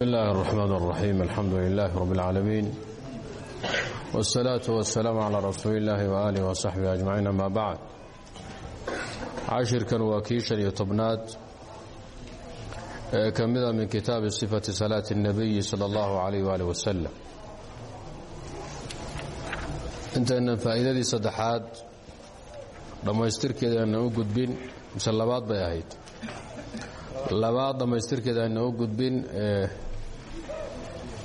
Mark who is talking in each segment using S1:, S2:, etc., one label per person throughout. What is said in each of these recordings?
S1: بسم الله الرحمن الرحيم الحمد لله رب العالمين والصلاة والسلام على رسول الله وآله وصحبه أجمعين أما بعد cashirkan waa kii shan iyo tobnaad ee ka mida min kitaabi sifati salaati الnabiyi salى اllahu عalayh wali wasalam intaynan faa'iidadii saddexaad dhammaystirkeeda aanan u gudbin mise labaad bay ahayd labaad dhammaystirkeeda aanan u gudbin ee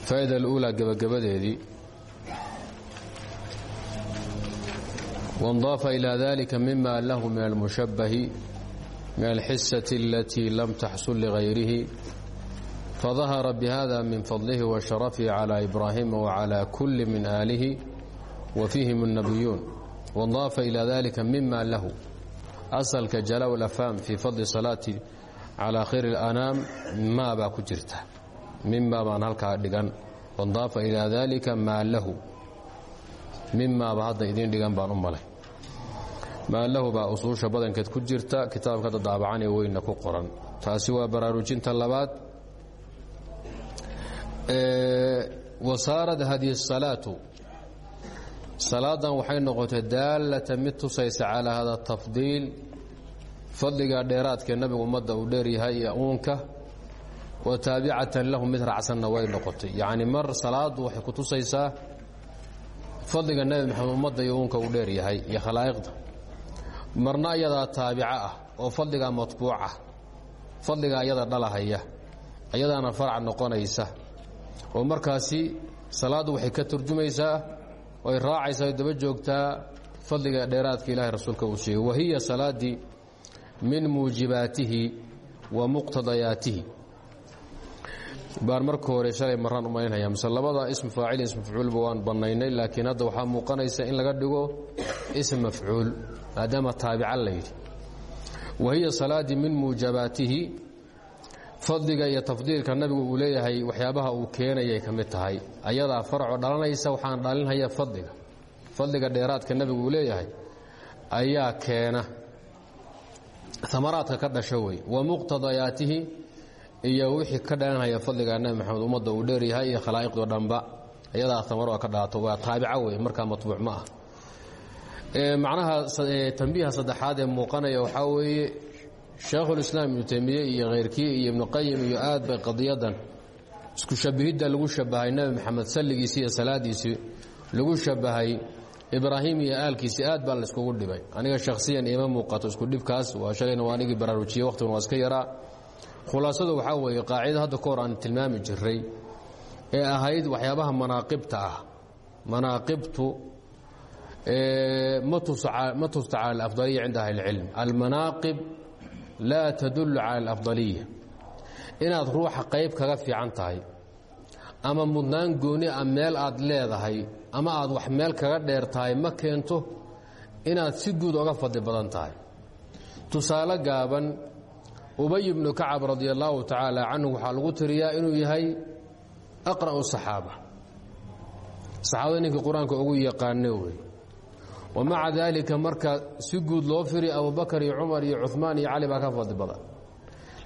S1: faa'ida aluulaa gebagabadeedii waindaafa ilaa dalika mima lahu min almushabbahi min alxisati alatii lam taxsul ligayrihi fadahara bihada min fadlihi wa sharafihi calaa ibraahima wacalaa kulli min aalihi wa fiihim annabiyuun. Waindaafa ilaa dalika mima lahu asalka jalaa lafaam fii fadli salaati calaa khayri اlanaam maabaa ku jirta mimaa baan halkaa dhigan. Wandaafa ilaa daalika maa lahu mimaaba hadda idiin dhigan baan u malay. Maa lahu baa usuusha badankeed ku jirta kitaabka dadaabacan ee weynna ku qoran. Taasi waa baraarujinta labaad. Wasaarad hadihi salaatu. Salaadan waxay noqotay daalata mid tusaysa calaa hada tafdiil. Fadliga dheeraadkee nabigu ummadda uu dheeryahay iyo uunka wa taabicatan lahu mid raacsanna way noqotay. Yacni mar salaadu waxay ku tusaysaa fadliga nebi maxamed ummadda iyo uunka uu dheer yahay iyo khalaa'iqda. Marna iyadaa taabico ah oo fadligaa matbuuca fadligaa iyada dhalahaya iyadaana farac noqonaysa. Oo markaasi salaaddu waxay ka turjumaysaa oy raacaysaa daba joogtaa fadliga dheeraadka ilaahay rasuulka uu sheegay wahiya salaaddii min muujibaatihi wa muqtadayaatihi baan marka hore shalay maraan u malaynaya mise labada ism faacil ism mafcuulba waan bannaynay laakiin hadda waxaa muuqanaysa in laga dhigo ism mafcuul maadaama taabica la wa hiya salaadii min muujabaatihi fadliga iyo tafdiilka nabigu uu leeyahay waxyaabaha uu keenayay ka tahay. Ayadaa faracoo dhalanaysa waxaan dhalinhaya fadliga. Fadliga dheeraadka nabigu uu leeyahay ayaa keena. Amaraadka ka dhasho wey wa muqtadayaatihi iyo wixii ka dhalanhaya fadliga nabi maxamed ummadda uu dheeryahay iyo khalaa'iqdo dhanba. Iyadaa tamaro ka dhaato waa taabica wey markaa matbuuc ma ah macnaha tambiiha saddexaad ee muuqanaya waxaa weeye shaekhulislaam ibnu teymiye iyo khayrkii iyo ibnu qayim iyo aad bay qadiyadan isku shabahidda lagu shabahay nebi maxamed salligiisii iyo salaadiisii. Lagu shabahay ibraahim iyo aalkiisii aad baa layskugu dhibay. Aniga shakhsiyan iima muuqato isku dhibkaas waa shalayna waa anigii baraarujiyey waqtigan waa iska yaraa khulaasadu waxaa weeye qaacida hadda ka hor aan tilmaami jiray ee ahayd waxyaabaha manaaqibta ah. Manaaqibtu ma tusta cala alafdaliya cinda ahli اlcilm almanaaqib laa tadullu cala alafdaliya inaad ruuxa qayb kaga fiican tahay ama mudnaan gooni a meel aad leedahay ama aad wax meel kaga dheer ma keento inaad si guud oga fadli badan tahay. Tusaale gaaban ubay bnu kacab radi allaahu tacaala canhu waxaa lagu tiriyaa inuu yahay aqra'u saxaaba. Saxaabada ninkii qur'aanka ugu yaqaane wey wa maca daalika marka si guud loo firi abubakar iyo cumar iyo cumaan iyo cali baa ka fadli badan.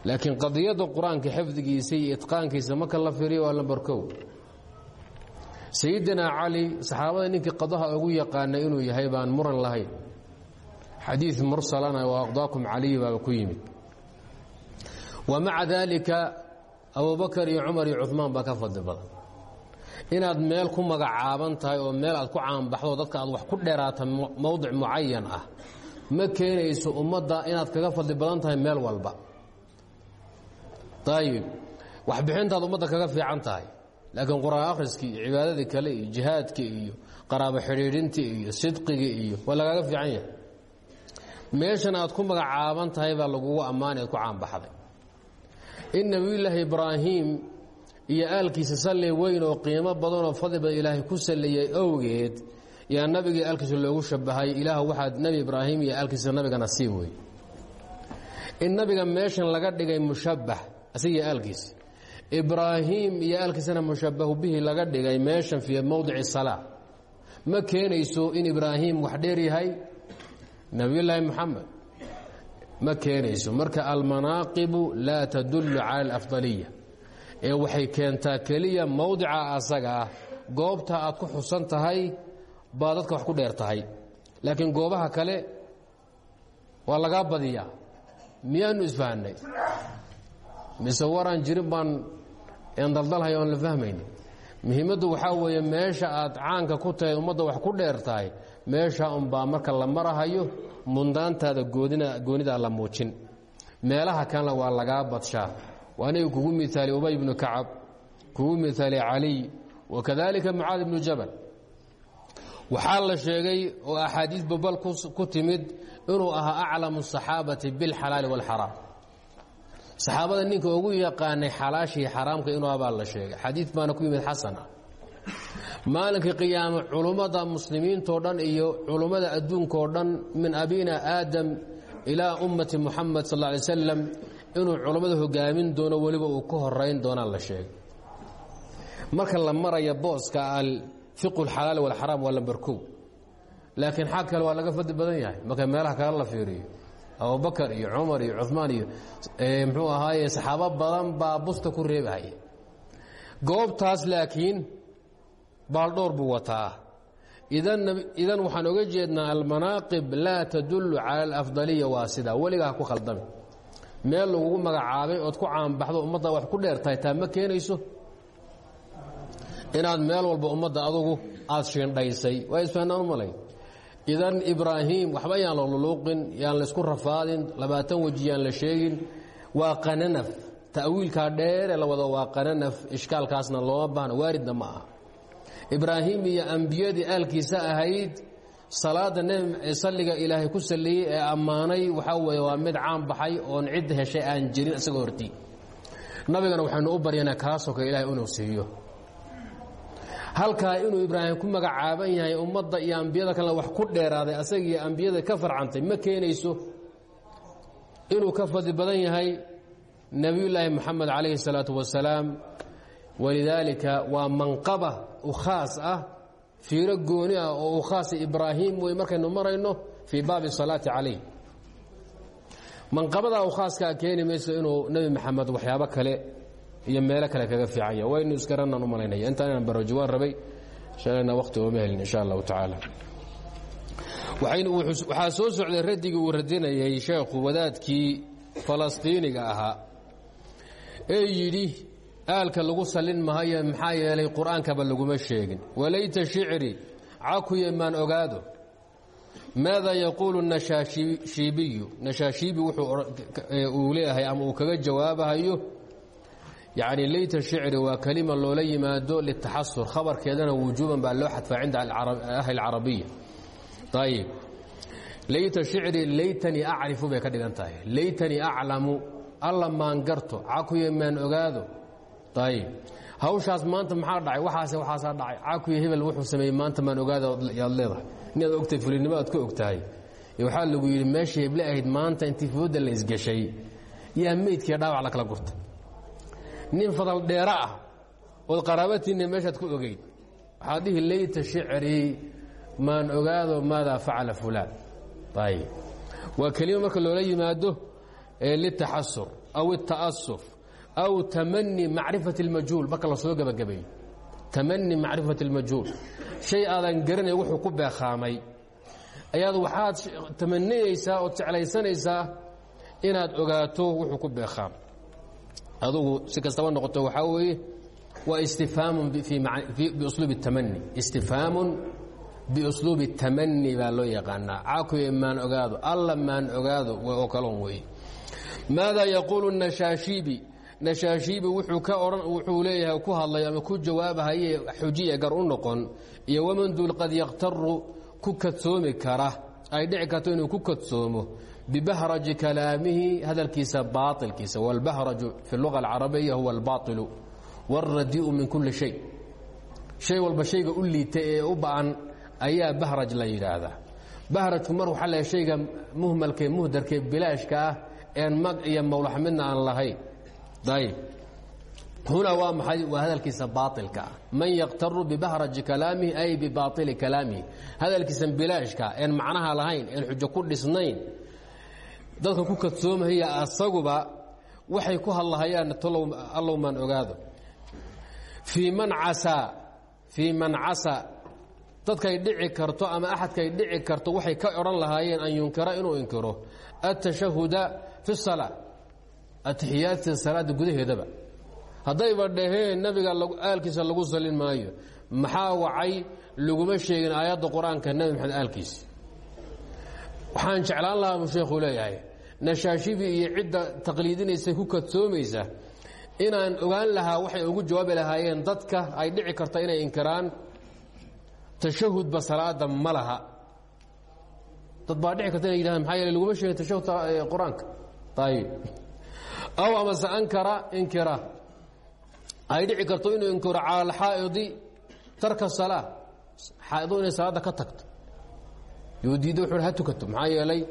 S1: Laakiin qadiyadda qur'aanka xifdigiisa iyo itqaankiisa marka la firiyo waa lambar kow. Sayidinaa cali saxaabada ninkii qadaha ugu yaqaana inuu yahay baan muran lahayn. Xadiid mursalana wa aqdaakum caliyi baaba ku yimid wa maca daalika abubakar iyo cumar iyo cumaan baa ka fadli badan. Inaad meel ku magacaaban tahay oo meel aad ku caanbaxdo dadka aad wax ku dheeraata mowdic mucayan ah ma keenayso ummadda inaad kaga fadli badan tahay meel walba. Ayib waxbixintaad ummadda kaga fiican tahay. Laakiin qur'aan akhriskii iyo cibaadadii kale iyo jihaadkii iyo qaraabo xidhiidhintii iyo sidqigii iyo waa lagaaga fiican yahay. Meeshan aad ku magacaaban tahay baa lagugu ammaanay ad ku caanbaxday in nebiyullaahi ibraahim iyo aalkiisa salli weyn oo qiimo badanoo fadliba ilaahay ku salliyey owgeed yaa nabigii aalkiisa loogu shabahay ilaah waxaad nebi ibraahim iyo aalkiisa nabigana sii wey in nabiga meeshan laga dhigay mushabbax asigiyo aalkiisa ibraahim iyo aalkiisana mushabbahu bihi laga dhigay meeshan fii mowdici salaa. Ma keenayso in ibraahim wax dheer yahay? Nebiyullaahi moxamed ma keenayso. Marka almanaaqibu laa tadullu cala alafdaliya. Ee waxay keentaa keliya mawdica asaga ah goobta aad ku xusan tahay baa dadka wax ku dheer tahay. Laakiin goobaha kale waa lagaa badiyaa. Miyaanu isfahanay? Mise waraan jirin baan endaldalhay oon la fahmayni muhiimaddu waxaa weeye meesha aad caanka ku tahay ummadda wax ku dheer tahay meesha unbaa marka la marahayo mundaantaada goonidaa la muujin. Meelaha kalena waa lagaa badshaa. Waaniga kugu miaali ubay ibnu kacab kugu miaali caliy wakadaalika mucaad ibnu jabal. Waxaa la sheegay oo axaadiis babal ku timid inuu ahaa aclamu saxaabati bilxalaali wاlxaraam saxaabada ninka ugu yaqaanay xalaashii xaraamka inuu abaa la sheegay. Xadiid baana ku yimid xasana maalinka qiyaame culummada muslimiintao dhan iyo culummada adduunkao dhan min abina aadam ilaa ummati muxamed sal ly slam inuu culummada hogaamin doono weliba uu ka horayn doonaa la sheegay. Marka la maraya booska alfiqu اlxalaali wاlxaraam waa lamber kow. Laakiin xag kale waa laga fadli badan yahay. Marka meelaha kale la fiiriyo. Abubakar iyo cumar iyo cumaan iyo mxuu ahaaye saxaabo badan baa busta ku reebahaya. Goobtaas laakiin baaldhoor buu wataa. Idan waxaan oga jeednaa almanaaqib laa tadullu cala alafdaliya waa sidaa weligaa ku khaldami meel lagugu magacaabay ood ku caanbaxdo ummadda wax ku dheertahay taa ma keenayso? Inaad meel walba ummadda adugu aad shiindhaysay. Waa isfahnaan u idan ibraahim waxba yaan la luluuqin yaan laysku rafaadin labaatan weji yaan la sheegin. Waa qananaf. Ta'wiilkaa dheere la wado waa qananaf. Ishkaalkaasna looma baahna waaridna ma aha ibraahim iyo ambiyadii aalkiisa ahayd salaada salliga ilaahay ku saliyey ee ammaanay waxaa weeye waa mid caan baxay oon cid heshay aan jirin isagoo hortii. Nabigana waxaynu u baryanaa kaasoo ilahay inuu siiyo. Halkaa inuu ibraahim ku magacaaban yahay ummadda iyo ambiyada kale wax ku dheeraaday asagiiyo ambiyada ka farcantay ma keenayso inuu ka fadli badan yahay nebiyullaahi moxamed calayhi salaatu wasalaam walidaalika waa manqaba u khaas ah fiiro gooni ah oo u khaasa ibraahim wey markaynu marayno fii baabi salaati calayh. Manqabadaa u khaaskaa keeni mayso inuu nebi maxamed waxyaabo kale iyo meelo kale kaga fiican yahay waynu iskaranaan u malaynaya. Intaan inaan barooji waan rabay shalayna waqti ooma helin insha allahu tacaala. Waxaa soo socday radigii uu radinayay sheekhu wadaadkii falastiiniga ahaa ee yidhi aalka lagu sallin mahaye maxaa yeelay qur'aankaba laguma sheegin. Walayta shicri cakuye maan ogaado. Maada yaquulu nashaashiibiyu nashaashiibi wuxuu leeyahay ama uu kaga jawaabahayo yacni layta shicri waa kelima loola yimaado litaxasur khabarkeedana wujuuban baa loo xadfaa cinda ahli اlcarabiya ayib layta shicri laytanii acrifu bay ka dhigan tahay. Laytanii aclamu alla maan garto cakuye maan ogaado ayib hawshaas maanta maxaa dhacay? Waxaase waxaasaa dhacay. Cakuye hebel wuxuu sameeyey maanta maan ogaada yaad leedahay. Inaad ogtahay fulinimo aad ka og tahay waxaa lagu yidhi meeshii heble ahayd maanta intii fooda la isgeshay yaa meydkiiyo dhaawac la kala gurta nin fadal dheero ah ood qaraabatiinna meeshaad ku ogeyd. Waxaad dhihi layta shicrii maan ogaado maadaa facala fulaan. Ayib waa kelima marka loola yimaado litaxasur aw اta'asuf aw tamani macrifati اlmajhuul marka la soo gebagabeeyo tamani macrifati اlmajhuul shay aadan garanay wuxuu ku beekhaamay ayaad waxaad tamaniyeysaa ood jeclaysanaysaa inaad ogaato wuxuu ku beekhaamay adugu si kastaba noqoto waxaa weeye waa istifhaamun biusluubi اtamani istifhaamun biusluubi اtamani baa loo yaqaanaa caakuye maan ogaado alla maan ogaado oo kalon weeye maada yaquulu nashaashiibi nashaashiibi wuxuu ka ohan wuxuu leeyahay ku hadlay ama ku jawaabahaye xujiya gar u noqon iyo wamanduul qad yaktaru ku kadsoomi kara. Ay dhici karto inuu ku kadsoomo bibahraji kalaamihi hadalkiisa baailkiisa wاlbahraju fi luga alcarabiya huwa albaailu wاlradiu min kuli shay. Shay walba shayga u liita ee u ba'an ayaa bahraj la yidhaahdaa. Bahrajku mar waxaa le shayga muhmalkae muhdarkae bilaashka ah een mag iyo mawlaxmidna aan lahayn ayb hunaa waa maxay? Waa hadalkiisa baailka ah man yaktaru bibahraji kalaamihi ay bibaaili kalaamihi hadalkiisan bilaashka een macnaha lahayn een xujo ku dhisnayn dadka ku kadsoomahaya asaguba waxay ku hadlahayaan allow maan ogaado. Fii man casaa fii man casaa dadkay dhici karto ama axadkay dhici karto waxay ka odhan lahaayeen an yunkira inuu inkiro. Atashahuda fi salaa atixiyaadta salaada gudaheedaba. Haddayba dhaheen nabiga aalkiisa lagu salin maayo. Maxaa wacay? Laguma sheegin aayadda qur'aanka nebi maxamed aalkiisa waxaan jeclaan lahaa buu leeyahay nashaashidii iyo cidda taqliidinaysa ku kadsoomaysa inaan ogaan lahaa waxay ugu jawaabi lahaayeen dadka ay dhici karta inay inkiraan. Tashahudba salaada ma laha. Dad baa dhici karta inay yidhahdaan maxaa yeele laguma sheegin tashahud qur'aanka. Ayib aw amase ankara inkira. Ay dhici karto inuu inkiro cala alxaa'idi tarka salaa xaaido inay salaadda ka tagto. Yuu diiday wuxuu ha tukato maxaa yeelay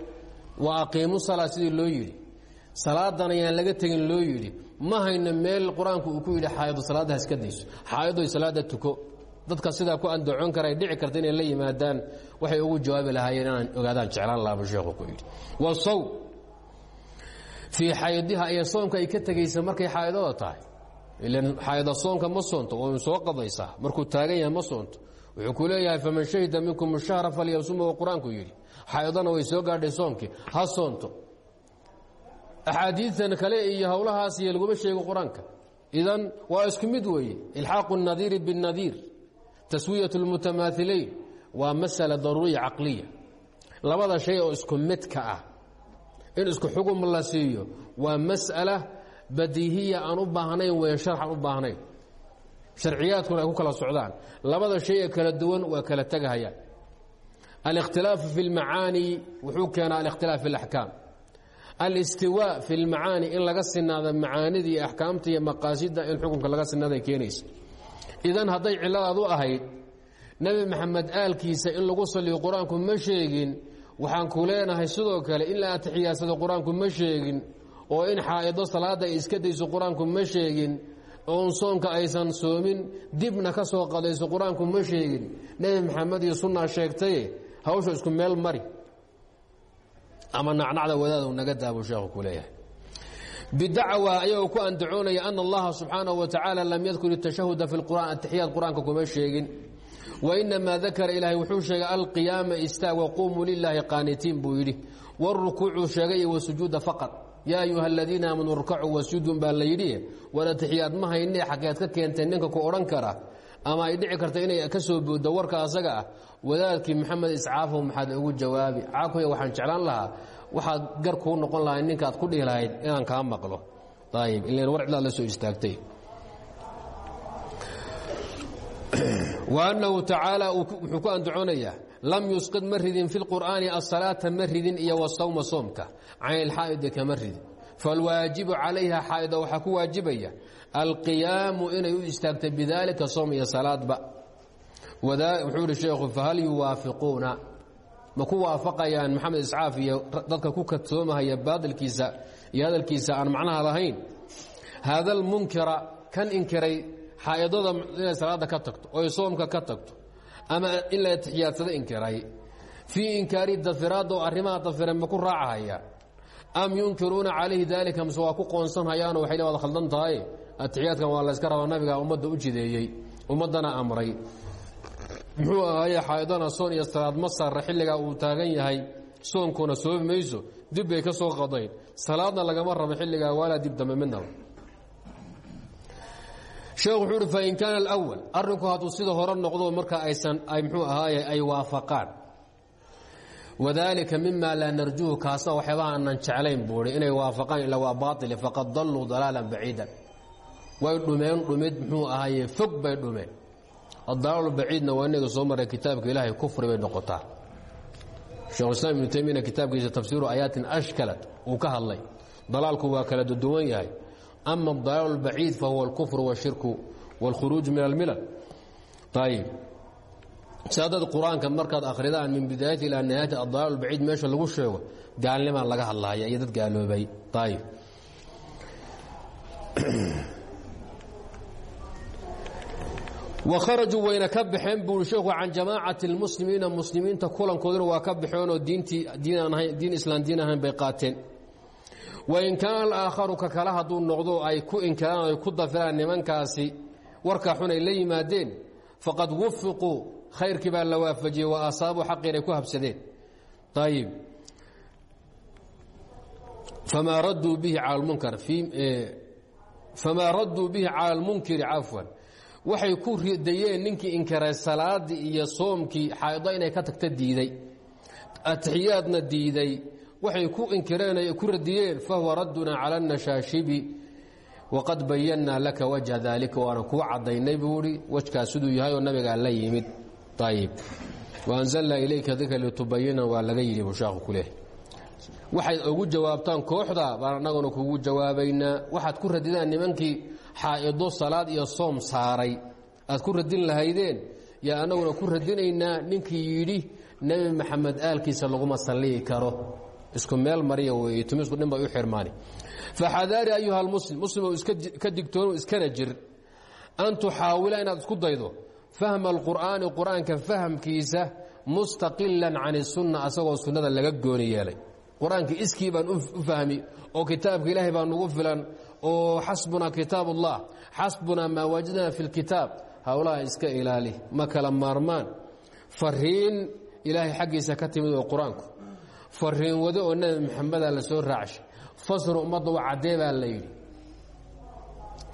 S1: waa aqiimu salaa sidii loo yidhi. Salaadan ayaan laga tegin loo yidhi. Ma hayno meel qur'aanku uu ku yidhi xaaido salaadda haska dayso. Xaaidoy salaadda tuko. Dadka sidaa ku andacon kara ay dhici karta inay la yimaadaan waxay ugu jawaabi lahaayeen inaan ogaadaan jeclaan lahabu sheekhu ku yidhi. Wasaw fii xaydiha iyo soomka ay ka tegaysa markay xaaidada tahay ilan xaayida soonka ma soonto way soo qadaysaa markuu taagan yahay ma soonto wuxuu ku leeyahay faman shahida minkum shahra falyasuma wa qur-aanku yidhi xaayadana way soo gaadhay soonkii ha soonto axaadiitan kale iyo howlahaas iyo laguma sheego qur-aanka idan waa isku mid weeye ilxaaqu الnadiiri bالnadiir taswiyaة اlmutamaahilayn waa masala daruuriya caqliya labada shay oo isku midka ah in isku xugum la siiyo waa mas'ala badiihiya aan u baahnayn weyn sharxan u baahnayn sharciyaadkuna ay ku kala socdaan labada shay ee kala duwan waa kala tegahayaan alikhtilaafu fi اlmacaani wuxuu keenaa alikhtilaaf fi اlaxkaam alistiwaa fi اlmacaani in laga sinaado macaanida iyo axkaamta iyo maqaasida in xukunka laga sinaaday keenaysa idan hadday ciladaad u ahayd nebi maxamed aalkiisa in lagu saliyo qur-aanku ma sheegin waxaan ku leenahay sidoo kale in la atixiyaadsado qur'aanku ma sheegin oo in xaa'ido salaadda ay iska dayso qur'aanku ma sheegin oon soonka aysan soomin dibna ka soo qadayso qur'aanku ma sheegin. Nebi maxamed iyo sunnaa sheegtaye hawsha isku meel mari. Ama nacnacda wadaadu naga daabuu sheekhu ku leeyahay. Bidacwa ayagoo ku andacoonaya ana allaha subxaanahu wa tacaala lam yadkur itashahuda fi lqur'an atixiyaad qur'aanka kuma sheegin wainamaa dakara ilaahay wuxuu sheegay alqiyaama istaag waquumuu lilaahi qaanitiin buu yidhi. Wاrukuucuu sheegay wasujuuda faqad yaa ayuha aladiina aamanuu rkacuu wasjudun baa la yidhi. War atixiyaad ma hayne xageed ka keentay ninka ku odhan kara ama ay dhici karta inay ka soo booddo warka asaga ah. Wadaadkii maxamed iscaafow maxaad ugu jawaabi. Caakuya waxaan jeclaan lahaa waxaad gar kuu noqon lahay ninkaad ku dhihi lahayd inaan kaa maqlo. Ayib ilan war cidlaad la soo istaagtay annahu tacaala wuxuu ku andaconayaa lam yusqid ma ridin fi qur'aani asalaata ma ridin iyo wasawma soomka. Can ilxaa'idi kama ridin. Falwaajibu calayha xaa'ida waxaa ku waajibaya alqiyaamu inay u istaagtay bidaalika soom iyo salaadba. Wuxuu ihi sheekhu fahal yuwaafiquuna? Ma ku waafaqayaan maxamed iscaaf iyo dadka ku kadsoomahaya baadilkiisa iyo hadalkiisa aan macnaha lahayn. Haada almunkira kan inkiray xaaidada inay salaada ka tagto oy soomka ka tagto ama in la atixiyaadsado inkiray. Fii inkaari dafiraadda oo arrimaha dafiran ma ku raacahaya. Am yunkiruuna calayhi daalika mise waa ku qoonsanhayaanoo waxay le wada khaldan tahay? Atixiyaadkan waa layska rabaa nabiga ummadda u jideeyey ummaddana amray. Muxuu ahaaye xaaidana soon iyo salaad ma saara xilligaa uu taagan yahay. Soonkuna soobi mayso dib bay ka soo qadayn. Salaadna lagama rabo xilligaa waalaa dib dambe midnaba sheekh wuxuu uhi fain kaana alawal arrinku hadduu sida hore noqdo marka aysan ay mxuu ahaaye ay waafaqaan. Wadaalika mima laa narjuhu kaasa waxyaabaha aanan jeclayn buuhi inay waafaqaan ilaa waa baaili faqad dalluu dalaalan baciidan. Way dhumeen dhumid muxuu ahaaye fog bay dhumeen. Adalaalu baciidna waa inaga soo maray kitaabka ilaahay kufri bay noqotaa. Shekhulislaam ibnu taymiyana kitaabkiisa tafsiiru aayaatin ashkalat uu ka hadlay. Dalaalku waa kala duwan yahay ama adalaal اbaciid fahuwa اlkufr wاshirku wاlkhuruuj min almilal ayib saadad qur-aanka markaad akhridaan min bidaayati ilaa nihaayati adalaal baciid meesha lagu sheego gaalnimaa laga hadlahaya iyo dad gaaloobay ayib wakharajuu wayna ka baxeen buui sheekhu can jamaacati اlmuslimiina muslimiinta kulankooduna waa ka baxeenoo diintii diin islaan diin ahayn bay qaateen wain kaana alaakharu ka kale hadduu noqdo ay ku inkiraan ay ku dafiraan nimankaasi warkaa xun ay la yimaadeen faqad wufiquu khayrkii baa la waafajiyey wa asaabuu xaqii inay ku habsadeen ayib famaa radduu bihi cala munkar famaa radduu waxay ku ridayeen ninkii inkiray salaadii iyo soomkii xaaido inay ka tagta diiday atixiyaadna diiday waxay ku inkireen ku radiyeen fahuwa radduna cala anashaashibi waqad bayannaa laka wajha daalika waana kuu caddaynay buu ihi wejkaas siduu yahay oo nabigaa la yimid. Ayib waanzalnaa ilayka dikra litubayina waa laga yidhi buu sheekhu ku waxayd ugu jawaabtaan kooxda baan annaguna kugu jawaabaynaa waxaad ku radidaan nimankii xaa'ido salaad iyo soom saaray. Aad ku radin lahaydeen yaa annaguna ku radinaynaa ninkii yidhi nebi maxamed aalkiisa laguma salliyi karo isku meel mariya weeye tumisku dhin bay u xirmaani. Faxadaari ayuha almuslim muslimow iska digtoono iskana jir. An tuxaawila inaad isku daydo. Fahma alqur'aani qur'aanka fahamkiisa mustaqilan can isunna asagoo sunnada laga gooni yeelay. Qur'aanka iskii baan u fahmi oo kitaabka ilaahay baa nugu filan oo xasbunaa kitaab ullah xasbunaa maa wajadna fi lkitaab howlaha iska ilaali ma kala maarmaan. Fariin ilaahay xaggiisa ka timid oo qur'aanku fariin wado oo nebi maxameda la soo raacshay fasru ummadda wa caddee baa la yidhi.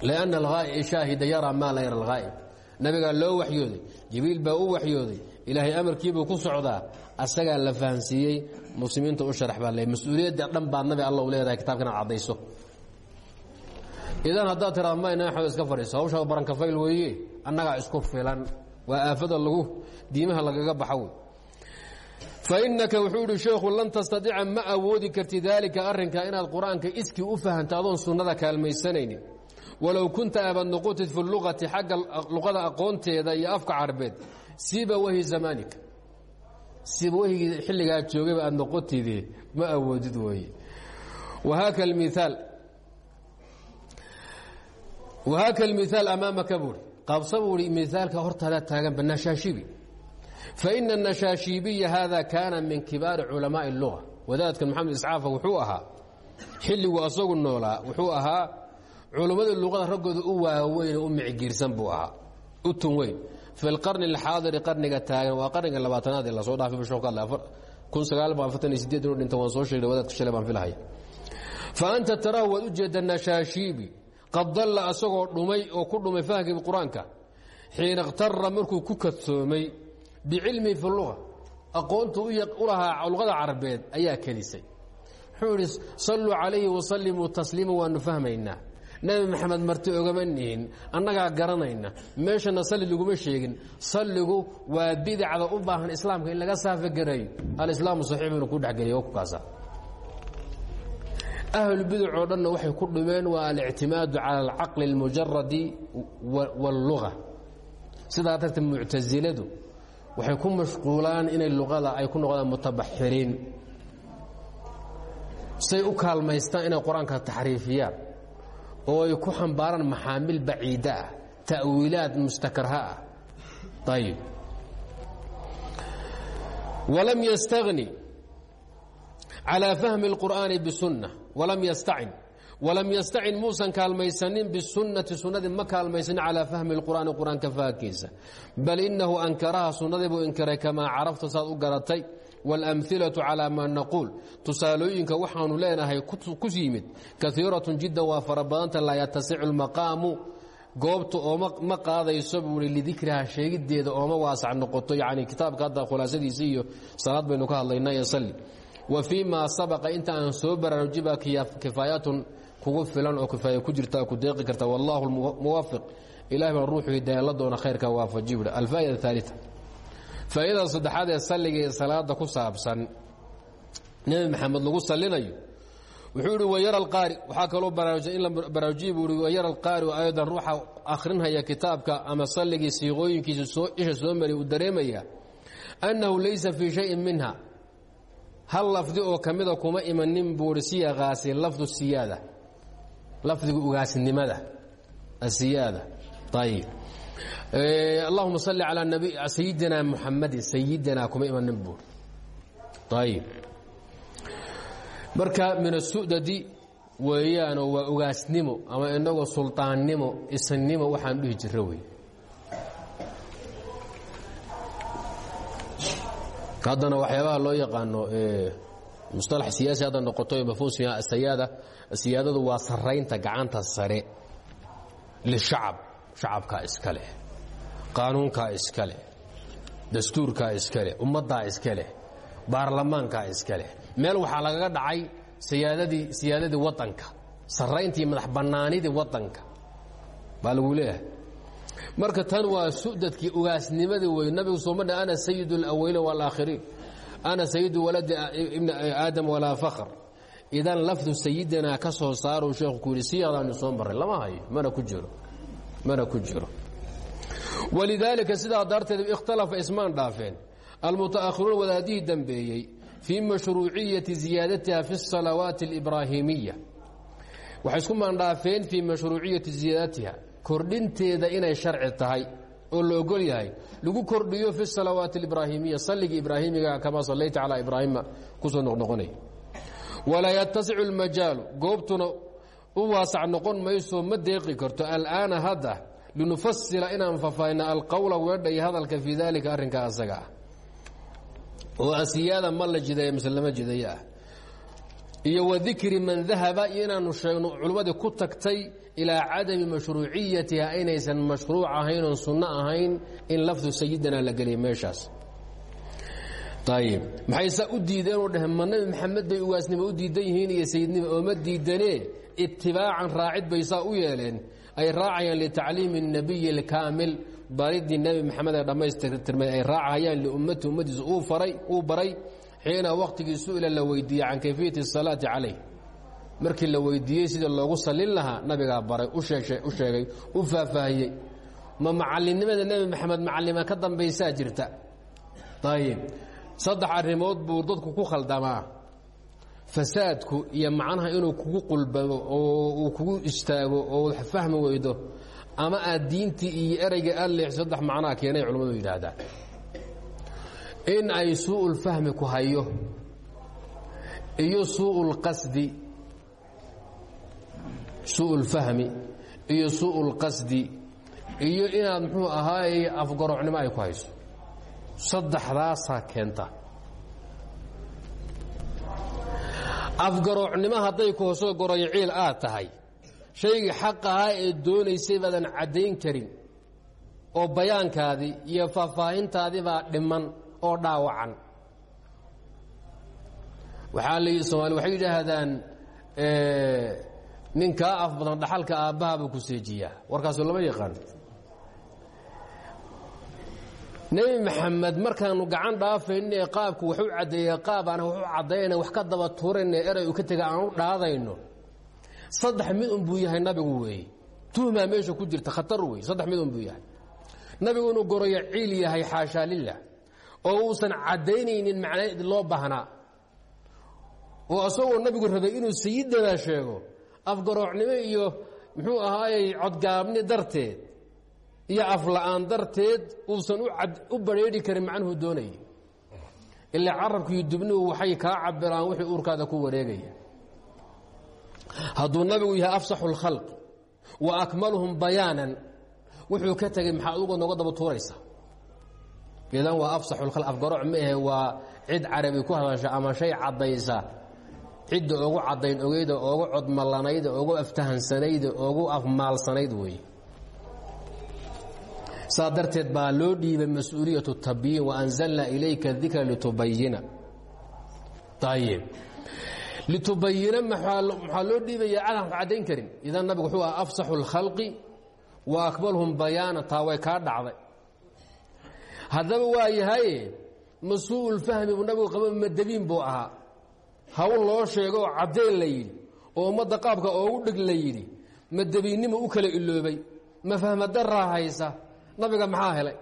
S1: Lianna shaahida yaraa maa la yara alghaa'ib. Nabigaa loo waxyooday jibriil baa u waxyooday ilaahay amarkiibuu ku socdaa asagaa la fahansiiyey muslimiinta u sharax baa le mas'uuliyadda dhan baad nabi alla u leedahay kitabka inaad caddayso. Idan haddaad tiraada mayna axmed iska fadhiiso. Hawshaa barankafayl weeye annagaa isku filan. Waa aafada lagu diimaha lagaga wey fainaka wuxuu idhi sheekhu lan tastadica ma awoodi karti daalika arrinka inaad qur'aanka iskii u fahanto adoon sunnada kaalmaysanaynin walow kunta aabad noqotid fi luqati xagga luqada aqoonteeda iyo afka carbeed siba wahi zamaanika siba wahigii xilligaa joogayba aad noqotide ma awoodid weeye wahaaka miaal wahaaka almithaal amaamaka buuri qabsa buuhi miaalka hortaada nashaashibi faina anashaashibiya hada kaana min kibaari culamaai اluga wadaadkan maxamed iscaafa wuxuu ahaa xilligu asagu noolaa wuxuu ahaa culummada luqada raggooda u waaweyn u micgiirsan buu ahaa u tun weyn fi lqarni alxaadiri qarniga taagan waa qarniga labaatanaad ee la soo dhaafay bishuu ka hadlay kun sagaal boqol afartan iyo sideed inuu dhinta waan soo sheegnay wadaadka shalay baan filahaya fa anta taraahu waad u jeedda nashaashiibi qad dalla asagoo dhumay oo ku dhumay fahmkii qur'aanka xiina ikhtara markuu ku kadsoomay bicilmihi fi luga aqoontu u lahaa luqada carabeed ayaa kedisay wuxuu idhi salluu calayhi wasallimuu tasliima waanu fahmaynaa nebi maxamed marti ogama nihin annagaa garanayna meeshana salli laguma sheegin salligu waa bidacda u baahan islaamka in laga saafagarayo alislaamu saxiix inuu ku dhexgeliya kaasa ahlulbidac oo dhanna waxay ku dhumeen waa alictimaadu cala alcaqli اlmujaradi wاlluga sidaa darteed muctasiladu waxay ku mashquulaan inay luqada ay ku noqdaan mutabaxiriin say u kaalmaystaan inay qur'aanka taxriifiyaan oo ay ku xambaaraan maxaamil baciida ah mustakarha ah. Walam yastagni calى fahmi اlqur'aani bisunna walam yastacin walam yastacin muusan kaalmaysanin bisunnati sunnadii ma kaalmaysanin calaa fahmi اlqur'aani qur-aanka fahankiisa bal inahu ankaraha sunnadii buu inkiray kamaa carafta saad u garatay wاlamhilaةu calىa maa naquul tusaalooyinka waxaanu leenahay ku yimid kaiiratun jiddan waa fara badanta laa yatasicu اlmaqaamu goobta ooma ma qaadayso buui lidikriha sheegideeda ooma waasac noqoto yani kitaabka hadda khulaasadiisa iyo salaad baynu ka hadlaynaa iyo salli wa fii maa sabaqa inta aan soo baraarujiba kifaayatun kugu filan oo kifaaya ku jirta ku deeqi karta wallahu muwafiq ilahi baan ruuxu hidaaya la doona khayrka waafaji buhi alfaa'ida aalia faa'idada saddexaad ee salliga iyo salaada ku saabsan nebi maxamed lagu sallinayo wuxuu ihi wayara alqaari waxaa kaloo baraaruja in la baraarujiya buu ihi wayara alqaari ayadan ruuxa akhrinhaya kitaabka ama salligii siiqooyinkiisa soo isha soo mariya uu dareemaya annahu laysa fii shayin minha. Hal lafdi oo ka mida kuma imanin buuhi siyaqaasi lafdu siyaada lafdiga ugaasnimada asiyaada ayib allahuma salli calaa sayidina muxamadin sayidina kuma imanin buuri ayib marka min asudadi weeyaanoo waa ugaasnimo ama inagoo suldaannimo isannimo waxaan dhihi jirra wey. Haddana waxyaabaha loo yaqaano musطalax siyaasi hadda noqoto mafhuum siyaada siyaadadu waa saraynta gacanta sare lishacab shacabkaa iska leh qaanuunkaa iska leh dastuurkaa iska leh ummaddaa iska leh baarlamaankaa iska leh meel waxaa lagaga dhacay siyaadadii siyaadadii wadanka sarayntii madax bannaanidii wadanka baa lagu leeyahay marka tan waa sudadkii ugaasnimadii wey nabigu sooma ana sayid اlawaliin wاlaakhiriin ana sayidu waladi ibni aadam walaa fakhr idan lafdu sayidinaa ka soo saaruu sheekhu ku yidhi siyadaanu soo marray lama hayo mana ku jiro mana ku jiro walidaalika sidaa darteed ikhtalafa ismaan dhaafeen almuta'akhiruun wadaadihii dambeeyey fii mashruuciyati ziyaadatiha fi الsalawaati اlibraahimiya waxay isku maandhaafeen fii mashruuciyati ziyaadatiha kordhinteeda inay sharci tahay oo la ogol yahay lagu kordhiyo fi salawaati اlibraahimiya salligii ibraahimiga kamaa sallayta calaa ibraahima ku soo noqnoqonay walaa yatasicu اlmajaalu goobtuna u waasac noqon mayso ma deeqi karto. Al'aana hadda linufasila inaan fafahina alqowla weedha iyo hadalka fii dalika arrinkaa asaga ah. Oo asiyaada ma la jideeya mise lama iyo wadikri man dahaba inaanu sheegno culimmadii ku tagtay ilaa cadami mashruuciyatiha inaysan mashruuc ahayn oon sunno ahayn in lafdu sayidana la geliya meeshaas ayib maxay saa u diideenoo dheh ma nabi maxamed bay ugaasnimo u diidan yihiin iyo sayidnimo ooma diidanee itibaacan raacid bay saa u yeeleen ay raacayaan litacliimi الnabiyi اlkaamil baridii nebi maxamed ee dhammaystirmay ay raacayaan liummati ummadiisa uu baray xiina wakhtigii su'ila la weydiiyey can kayfiyati الsalaati calayh markii la weydiiyey sidii loogu sallin lahaa nabigaa baray u sheegay u faahfaahiyey. Ma macallinnimada nebi maxamed macallima ka dambaysaa jirta? Ayib saddex arrimood buu dadku ku khaldamaa. Fasaadku iyo macnaha inuu kugu qulbamo oo uu kugu istaago oo fahmi weydo ama aad diintii iyo ereyga aad leexso saddex keenay culimmadu yidhaahdaan in ay suu'ulfahmi ku hayo iyo suu'ulqasdi suu'ulfahmi iyo suu'ulqasdi iyo inaad muxuu ahaay afgarocnimo ay ku hayso. Saddexdaasaa keenta. Afgaroocnimo hadday ku hoso goroyo ciil aad tahay shaygii xaq ahaa ee doonaysay baadan caddayn karin oo bayaankaadii iyo faahfaahintaadii baa dhiman oo dhaawacan. Waxaa la soomaali waxay yidhaahdaan nin kaa af badan dhaxalka aabbaha buu ku seejiyaa. Warkaasu lama yaqaan. Nebi maxamed markaanu gacan dhaafayne qaabku wax u caddeeye qaab aan wax u caddayna wax ka daba tuurayne eray u ka tega aan u saddex mid un buu yahay nabigu weeye tuhmaa meesha ku jirta khatar wey saddex mid un buu yahay. Nabigu inuu goroyo ciil yahay xaashaa lilah oo uusan caddaynaynin macnayd loo baahnaa oo asagoo nabigu rabay inuu sayidana sheego afgaroocnimo iyo muxuu ahaayey codgaabni darteed iyo afla'aan darteed uusan u badrheedhi karin macnuhu doonayay ilaa carabkiiyo dubnuhu waxay kaa cabiraan wixii uurkaada ku wareegaya. Hadduu nabigu yahay afsaxu اlkhalq wa akmaluhum bayaanan wuxuu ka tegey maxaa adugu nooga daba tuuraysa? Idan waa afsaxu lkhalq afgarooc ma ahe waa cid carabi ku hadasha ama shay caddaysa cidda ogu caddayn ogeyda ogu codmallanayda ogu aftahansanayda ogu afmaalsanayd weeye. Saa darteed loo dhiibay mas'uuliyatu tabyiin waanzalnaa ilayka dikra litubayina ayib litubayina maxaa loo dhiibaya cadan caddayn karin? Idan nabigu wuxuu aha afsaxu wa akmalhum bayaana taa way dhacday. Haddaba waa yahaye masuu'ulfahmi buu nabigu qaba madabiin buu ahaa hawl loo sheego oo caddayn la yidhi oo ummadda qaabka oogu dhig la yidhi madabiinnimu u kala iloobay ma fahmadaraa haysa nabiga maxaa helay?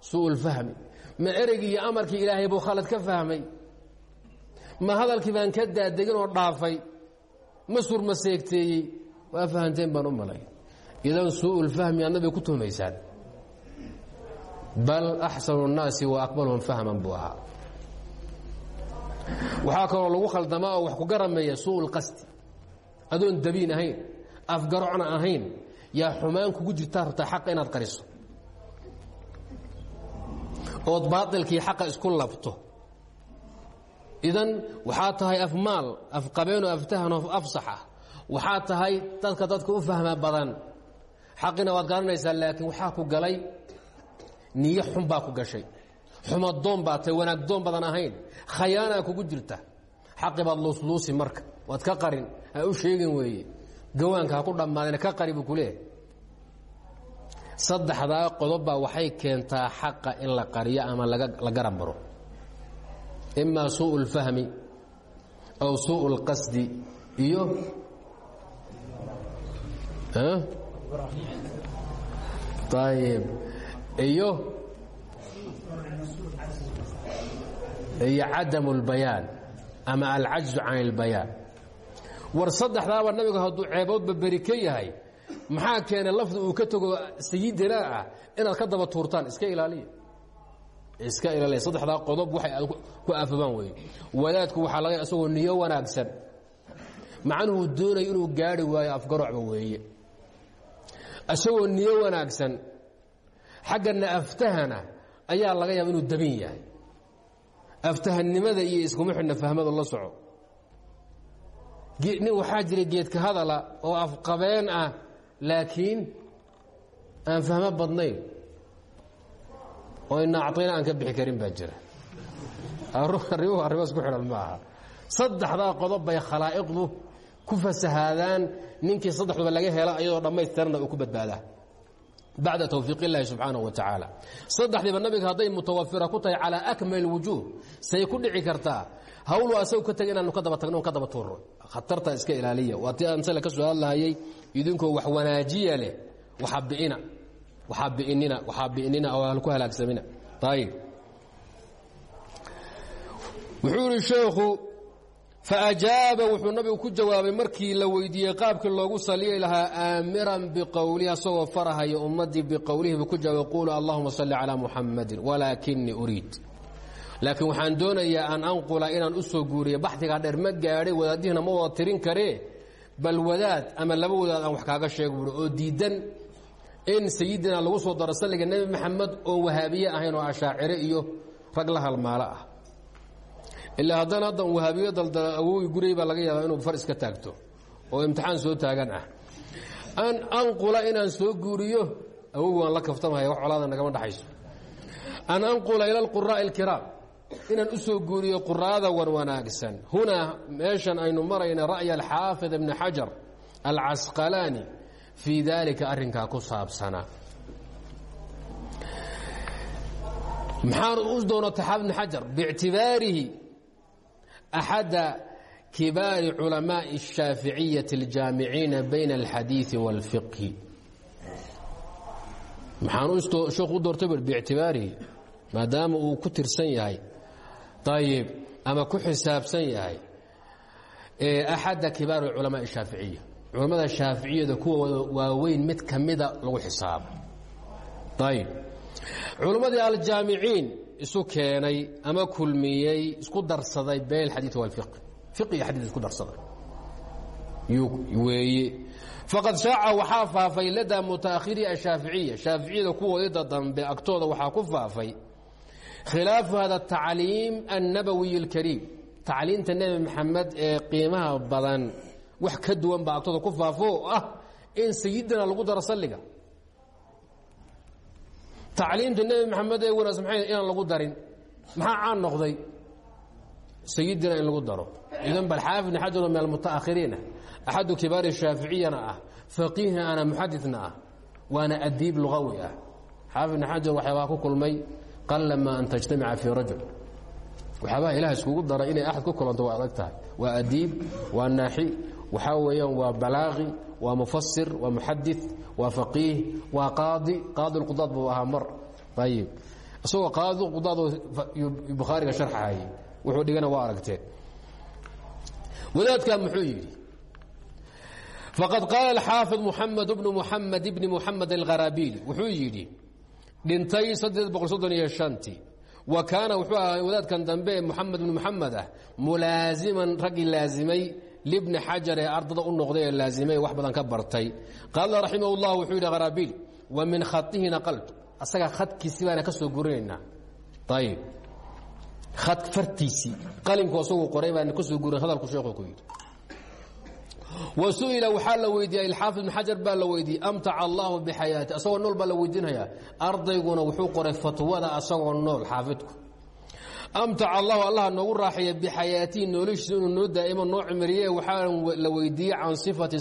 S1: Suu'ulfahmi ma ereygii iyo amarkii ilaahay buu khalad ka fahmay? Ma hadalkii baan ka daadegin oo dhaafay? Ma surma seegteeyey? Waa fahanteen baan u malay idan suu'ulfahmi aad nabiga ku tuhmaysaan. Bal axsanu الnaasi wa aqbalhum fahman buu ahaa waxaa kaloo lagu khaldamaa oo wax ku garameeya suuء اlqasdi adoon dabiin ahayn afgarocna ahayn yaa xumaan kugu jirtaa rabtaa xaqa inaad qariso. Ood baailkii xaqa isku labto. Idan waxaa tahay afmaal afqabeenoo aftahanoo afsaxa waxaa tahay dadka dadka u fahma badan. Xaqina waad garanaysaa laakiin waxaa ku galay niyo xun baa ku gashay xumadoon baa tahay wanaagdoon badan ahayn khayaanaa kugu jirta xaqi baad luusluusi marka waad ka qarin ha u sheegin weeye gawaanka ha ku dhammaadeen ka qari buu ku leeyahay saddexdaa qodobbaa waxay keentaa xaqa in la qariyo ama la garab maro imaa suuءu اlfahmi aw suuءu اlqasdi iyo ayb iyo iyo cadam اlbayaan ama alcajzu can اlbayaan war saddexdaaba nabigu hadduu ceeboodba beri ka yahay maxaa keenay lafdi uu ka tago sayidina ah inaad ka daba tuurtaan? Iska ilaaliya. Iska ilaaliya. Saddexdaa qodob waxay aad ku aafabaan weye wadaadku waxaa laga isagoo niyo wanaagsan. Macnuhu doonaya inuu gaari waayo afgarocba weeye. Isagoo niyo wanaagsan xaggana aftahana ayaa laga yaaba inuu dabin yahay aftahannimada iyo iskuma xidhna fahmada la soco. Nin waxaa jira geedka hadala oo afqabeen ah laakiin aan fahmo badnayn. Oo ina acطayna aan ka bixi karin baa jira. Arrimuhu arrimo isku xidhan ma aha saddexdaa qodob bay khalaa'iqdu ku fasahaadaan ninkii saddexduba laga helo iyadoo dhammaystirana uu ku badbaadaa bacda towfiiq illaahi subxaanaه wa tacaala saddexdiiba nabiga hadday mutawafira ku tahay calaa akmal wujuuh say ku dhici kartaa hawlu asagu ka tegay inaanu ka daba tagno on ka daba tuurno khatarta iska ilaaliya waa tii aan sale ka soo hadlahayay idinkoo wax wanaajiya leh waxaa bi'ina waxaa bi'inina waxaa bi'inina oo halku halaagsamina ayib wuxuu yidhi sheekhu faajaaba wuxuu nabigu ku jawaabay markii la weydiiyey qaabkii loogu saliyi lahaa aamiran biqowlihi asagoo farahaya ummaddii biqowlihi buu ku jawaabay quulu allahuma salli calaa muxamadin walaakinii uriid. Laakiin waxaan doonayaa an anqula inaan u soo guuriyo baxdigaa dheer ma gaadhay wadaadihina ma wada tirin karee bal wadaad ama laba wadaad aan wax kaaga sheego buui oo diidan in sayidina lagu soo daro salliga nebi maxamed oo wahaabiye ahayn oo ashaacire iyo rag la halmaalo ah ilaa haddana haddan wahaabiyo daldala awowi guray baa laga yaabaa inuu far taagto oo imtixaan soo taagan ah. An anqula inaan soo guuriyo awowi waan la kaftamahaya wax colaada nagama dhaxayso. An anqula ila alquraa'i alkiraam inaan u soo guuriyo quraada wan wanaagsan hunaa meeshan aynu marayna ra'ya alxaafid ibni xajar alcasqalaani fii daalika arrinkaa ku saabsanaa maxaan u doonata xaafid ibni xajar biictibaarihi axada kibaari culamaaءi الshaaficiyati اljaamiciina bayna اlxadiiثi wاlfiqhi maxaan sheekhu u doortay bur biictibaarihi maadaama uu ku tirsan yahay ayib ama ku xisaabsan yahay axada kibaari culamaءi الshaaficiya culammada shaaficiyada kuwa waaweyn mid ka mida lagu xisaabo ayib culammadii aljaamiciin isu keenay ama kulmiyey isku darsaday bayn alxadiid walfiq fiq iyo xadiid isku darsaday. Weeye faqad shaaca waxaa faafay ladaa mutaakhiri ashaaficiya shaaficiyada kuwoodida dambe agtooda waxaa ku faafay khilaafu hada atacliim annabawiy اlkariim tacliimta nebi maxamed ee qiimaha badan wax ka duwan baa ku faafo. Ah in sayidina lagu daro tacliimta nebi maxamed ee wanaagsan maxay inaan lagu darin? Maxaa caan noqday? Sayidina in lagu daro. Idan bal xaafid ibn xajar oo min almutaakhiriin ah axadu kibaari shaaficiyana ah. Faqiihna ana muxadidna ah. Waana adiib lugawi ah. Xaafid ibn xajar waxyaabaa ku kulmay qalama an tajtamica fii rajul. Waxyaabaha ilaah iskugu daray inay axad ku kulanto waa adag tahay. Waa adiib waa naaxi. Waxaa weeyaan waa balaaqi waa mufasir waa muxadid waa faqiih waa qaadi qaadi lqudaad buu ahaa mar. Ayib isagoo qaadi qudaadoo bukhaariga sharxahayay wuxuu dhigana waa aragteen wadaadkaa muxuu yidhi? Faqad qaala alxaafid muxamed bnu muxamed bni muxamed alkharaabili wuxuu yidhi dhintay saddeed boqol soddon iyo shantii wa kaana wuxuu ahaa wadaadkan dambe ee muxamed bnu muxamed ah mulaaziman raggii laazimay libni xajar ee ardada u noqday laazimay wax badan ka bartay. Qaala raximah wuxuu yidhi qaraabiil wa min khaihi naqaltu asaga khadkiisi baana ka soo gurinaynaa. Ayib khad fartiisii. Qalinku asaguu qoray baana ka soo gurin hadalku sheekhu ku yidhi. Wa su'ila waxaa la weydiiyey ilxaafid ibn xajar baa la weydiiyey amtaca allahu bixayaati asagoo nool baa la weydiinayaa. Ardayguna wuxuu qoray fatwada asagoo nool xaafidku amtaca allahu allah noogu raaxeeya bixayaatihi noloshiisa inuu noo daa'imo noo cimriye waxaa la weydiiyey can sifati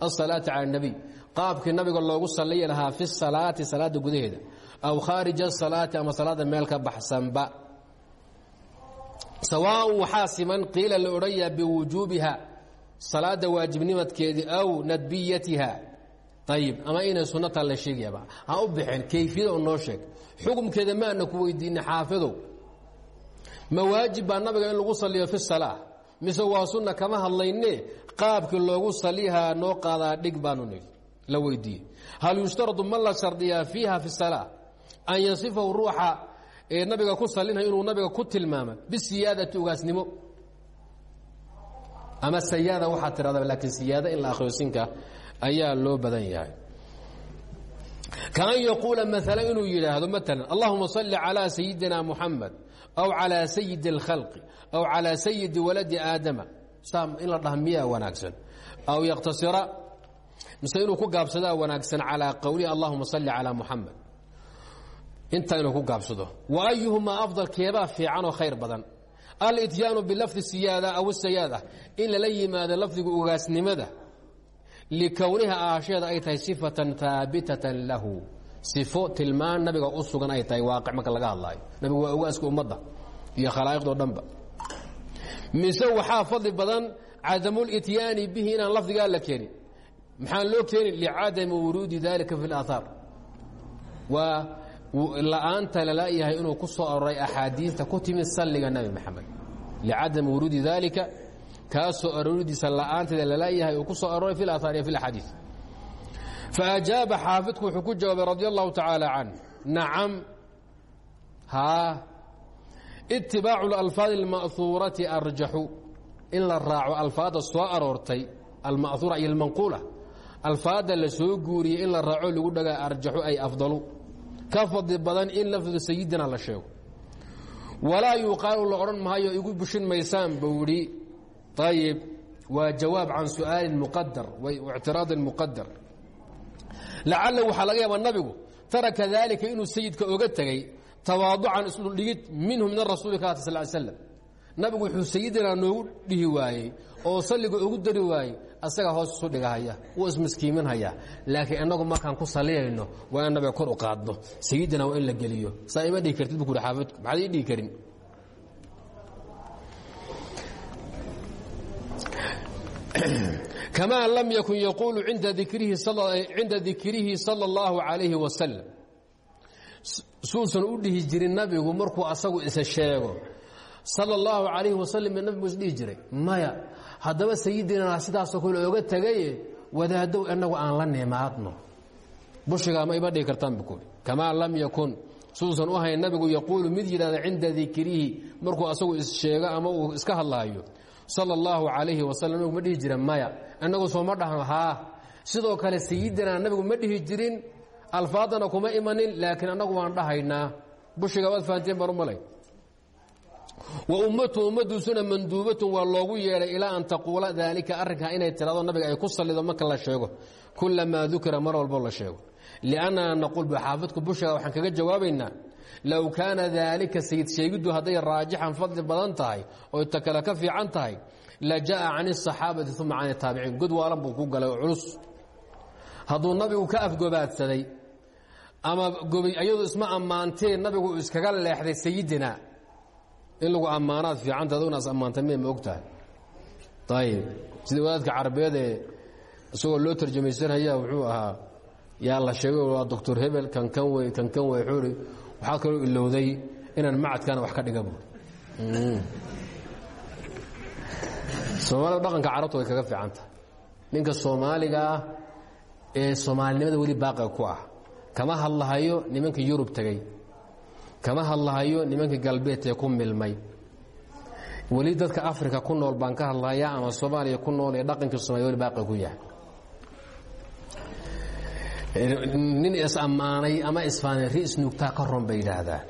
S1: asalaati cala اnabiy qaabkii nabiga loogu salliyi lahaa fi salaati salaada gudaheeda. Aw khaarija asalaati ama salaada meel ka baxsanba. Sawaaءn waxaa siman qiila la odhanyaa biwujuubiha salaada waajibnimadkeedii aw nadbiyatiha ayib ama inay sunnataa la sheegayaba. Ha u bixin kayfiyada oo noo sheeg. Xukumkeeda maana ku weydiinay xaafidow ma waajib baa nabiga in lagu saliyo fi salaa mise waa sunna kama hadlayne? Qaabkii loogu salihaa noo qaadaa dhig baanu nidhi. La weydiiyey. Hal yushtaradu ma la shardiyaa fiiha fi salaa an yasifahu ruuxa ee nabiga ku salinaya inuu nabiga ku tilmaama bisiyaadati ugaasnimo. Ama sayaada waxaa tirahda laakiin siyaada in la akhriyosinka ayaa loo badan yahay. Kaan yaquula maala inuu yidhaahdo maala allahuma salli calaa sayidina muxamed aw calaa sayidi اlkhalqi aw calaa sayidi waladi aadama. Saa in la dhaha miyaa wanaagsan. Aw yaktasira mise inuu ku gaabsadaa wanaagsan calaa qowlihi allahuma salli calaa muxamed intaa inuu ku gaabsado. Wa ayuhumaa afdal keebaa fiican oo khayr badan. Alityaanu bilafdi siyaada aw sayaada. In lala yimaado lafdiga ugaasnimada likowniha aasheeda ay tahay sifatan haabitatan lahu sifo tilmaan nabiga u sugan ay tahay waaqic marka laga hadlaayo nabigu waa ogaaska ummadda iyo khalaa'iqdo dhanba mise waxaa fadli badan cadamulityaani bihi inaan lafdigaa la keenin maxaan loo keenin licadami wuruudi dalika fi اlaahaar waa la'aanta lalayahay inuu ku soo aroray axaadiista ku timid salliga nabi maxamed licadami wuruudi dalika kaa soo arooridiisa la'aanteeda lalayahay uu ku soo aroray fi اlaahaar iyo fi اlaxaadiis faajaaba xaafidku wuxuu ku jawaabay radi allahu tacaala can nacam haa itibaacu اlalfaadi اlma'huurati arjaxu in la raaco alfaadda soo aroortay alma'huura iyo almanquula alfaadda la soo guuriyey in la raaco lagu dhagaa arjaxu ay afdalu ka fadli badan in lafdiga sayidina la sheego walaa yuqaalu la odhan maayo igu bushin maysaan buu idhi ayib waa jawaab can su'aalin muqadar ictiraadin muqadar lacalla waxaa laga yaabaa nabigu taraka daalika inuu sayidka oga tegey tawaaducan isdhuldhigid minhu min arasuuli ka sal slam nabigu wuxuu sayidinaa noogu dhihi waayey oo salliga ugu dari waayey asaga hoos isu dhigahaya wuu ismiskiiminhaya laakiin inagu markaan ku saliyayno waa in nabiga kor u qaadno sayidina waa in la geliyo. Saa ima dhihi kartid bu ku xaafidku maxaad ii dhihi karin kamaa lam yakun yaquulu cinda dikrihi sala eh, allahu calayhi wasalam suusan u dhihi jirin nabigu markuu asagu isa sheego. Sala allahu calayhi wasalam ee nabi muuse dhihi jiray. Maya haddaba sayidinana sidaasoo kale oga tegaye wadaadow annagu aan la nimaadno bushigaa ma iba dhigi kartaan buku kamaa lam yakun suusan u hayn nabigu yaquulu mid yidhahda cinda dikrihi markuu asagu issheego ama uu iska hadlaayo sala allahu calayhi wasalam nabigu ma dhihi jira maya. Inagu sooma dhahan haa sidoo kale sayidinaa nabigu ma dhihi jirin alfaadana kuma imanin laakiin annagu waan dhahaynaa. Bushiga waad fahanteen baan malay wa ummatu ummadduusuna manduubatun waa loogu yeedhay ilaa an taquula daalika arrinkaa inay tirado nabiga ay ku sallido marka la sheego. Kulamaa dukira mar walbo la sheego. Liannana naquul xaafidku bushiga waxaan kaga jawaabaynaa low kaana daalika sayid sheegiddu hadday raajixan fadli badan tahay oy ta ka fiican tahay la ja'a can asaxaabati uma can taabiciin god waalan buu ku galay oo culus hadduu nabigu ka afgobaadsaday ama ayadu isma ammaantee nabigu iskaga leexday sayidina in lagu ammaanaad fiicanta aduguna is ammaantay may ma og tahay ayib sida wadaadka ee isagoo loo tarjamaysanaya wuxuu ahaa yaa la sheegay waa doctor hebel kan kan wey kan kan wey wuxuu ihi waxaa kaloo ilowday inaan macadkaana wax ka dhiga bu soomaalida dhaqanka carabta way kaga fiican tahay ninka soomaaliga ah ee soomaalinimada weli baaqiga ku ah. Kama hadlahayo nimanka yurub tegey kama hadlahayo nimanka galbeed ee ku milmay. Weli dadka africa ku nool baan ka hadlaya ama soomaaliya ku nool ee dhaqankii somalia weli baaqi ku yahay nin is-ammaanay ama isfaanay ri isnuugtaa ka ron bay yidhaahdaan.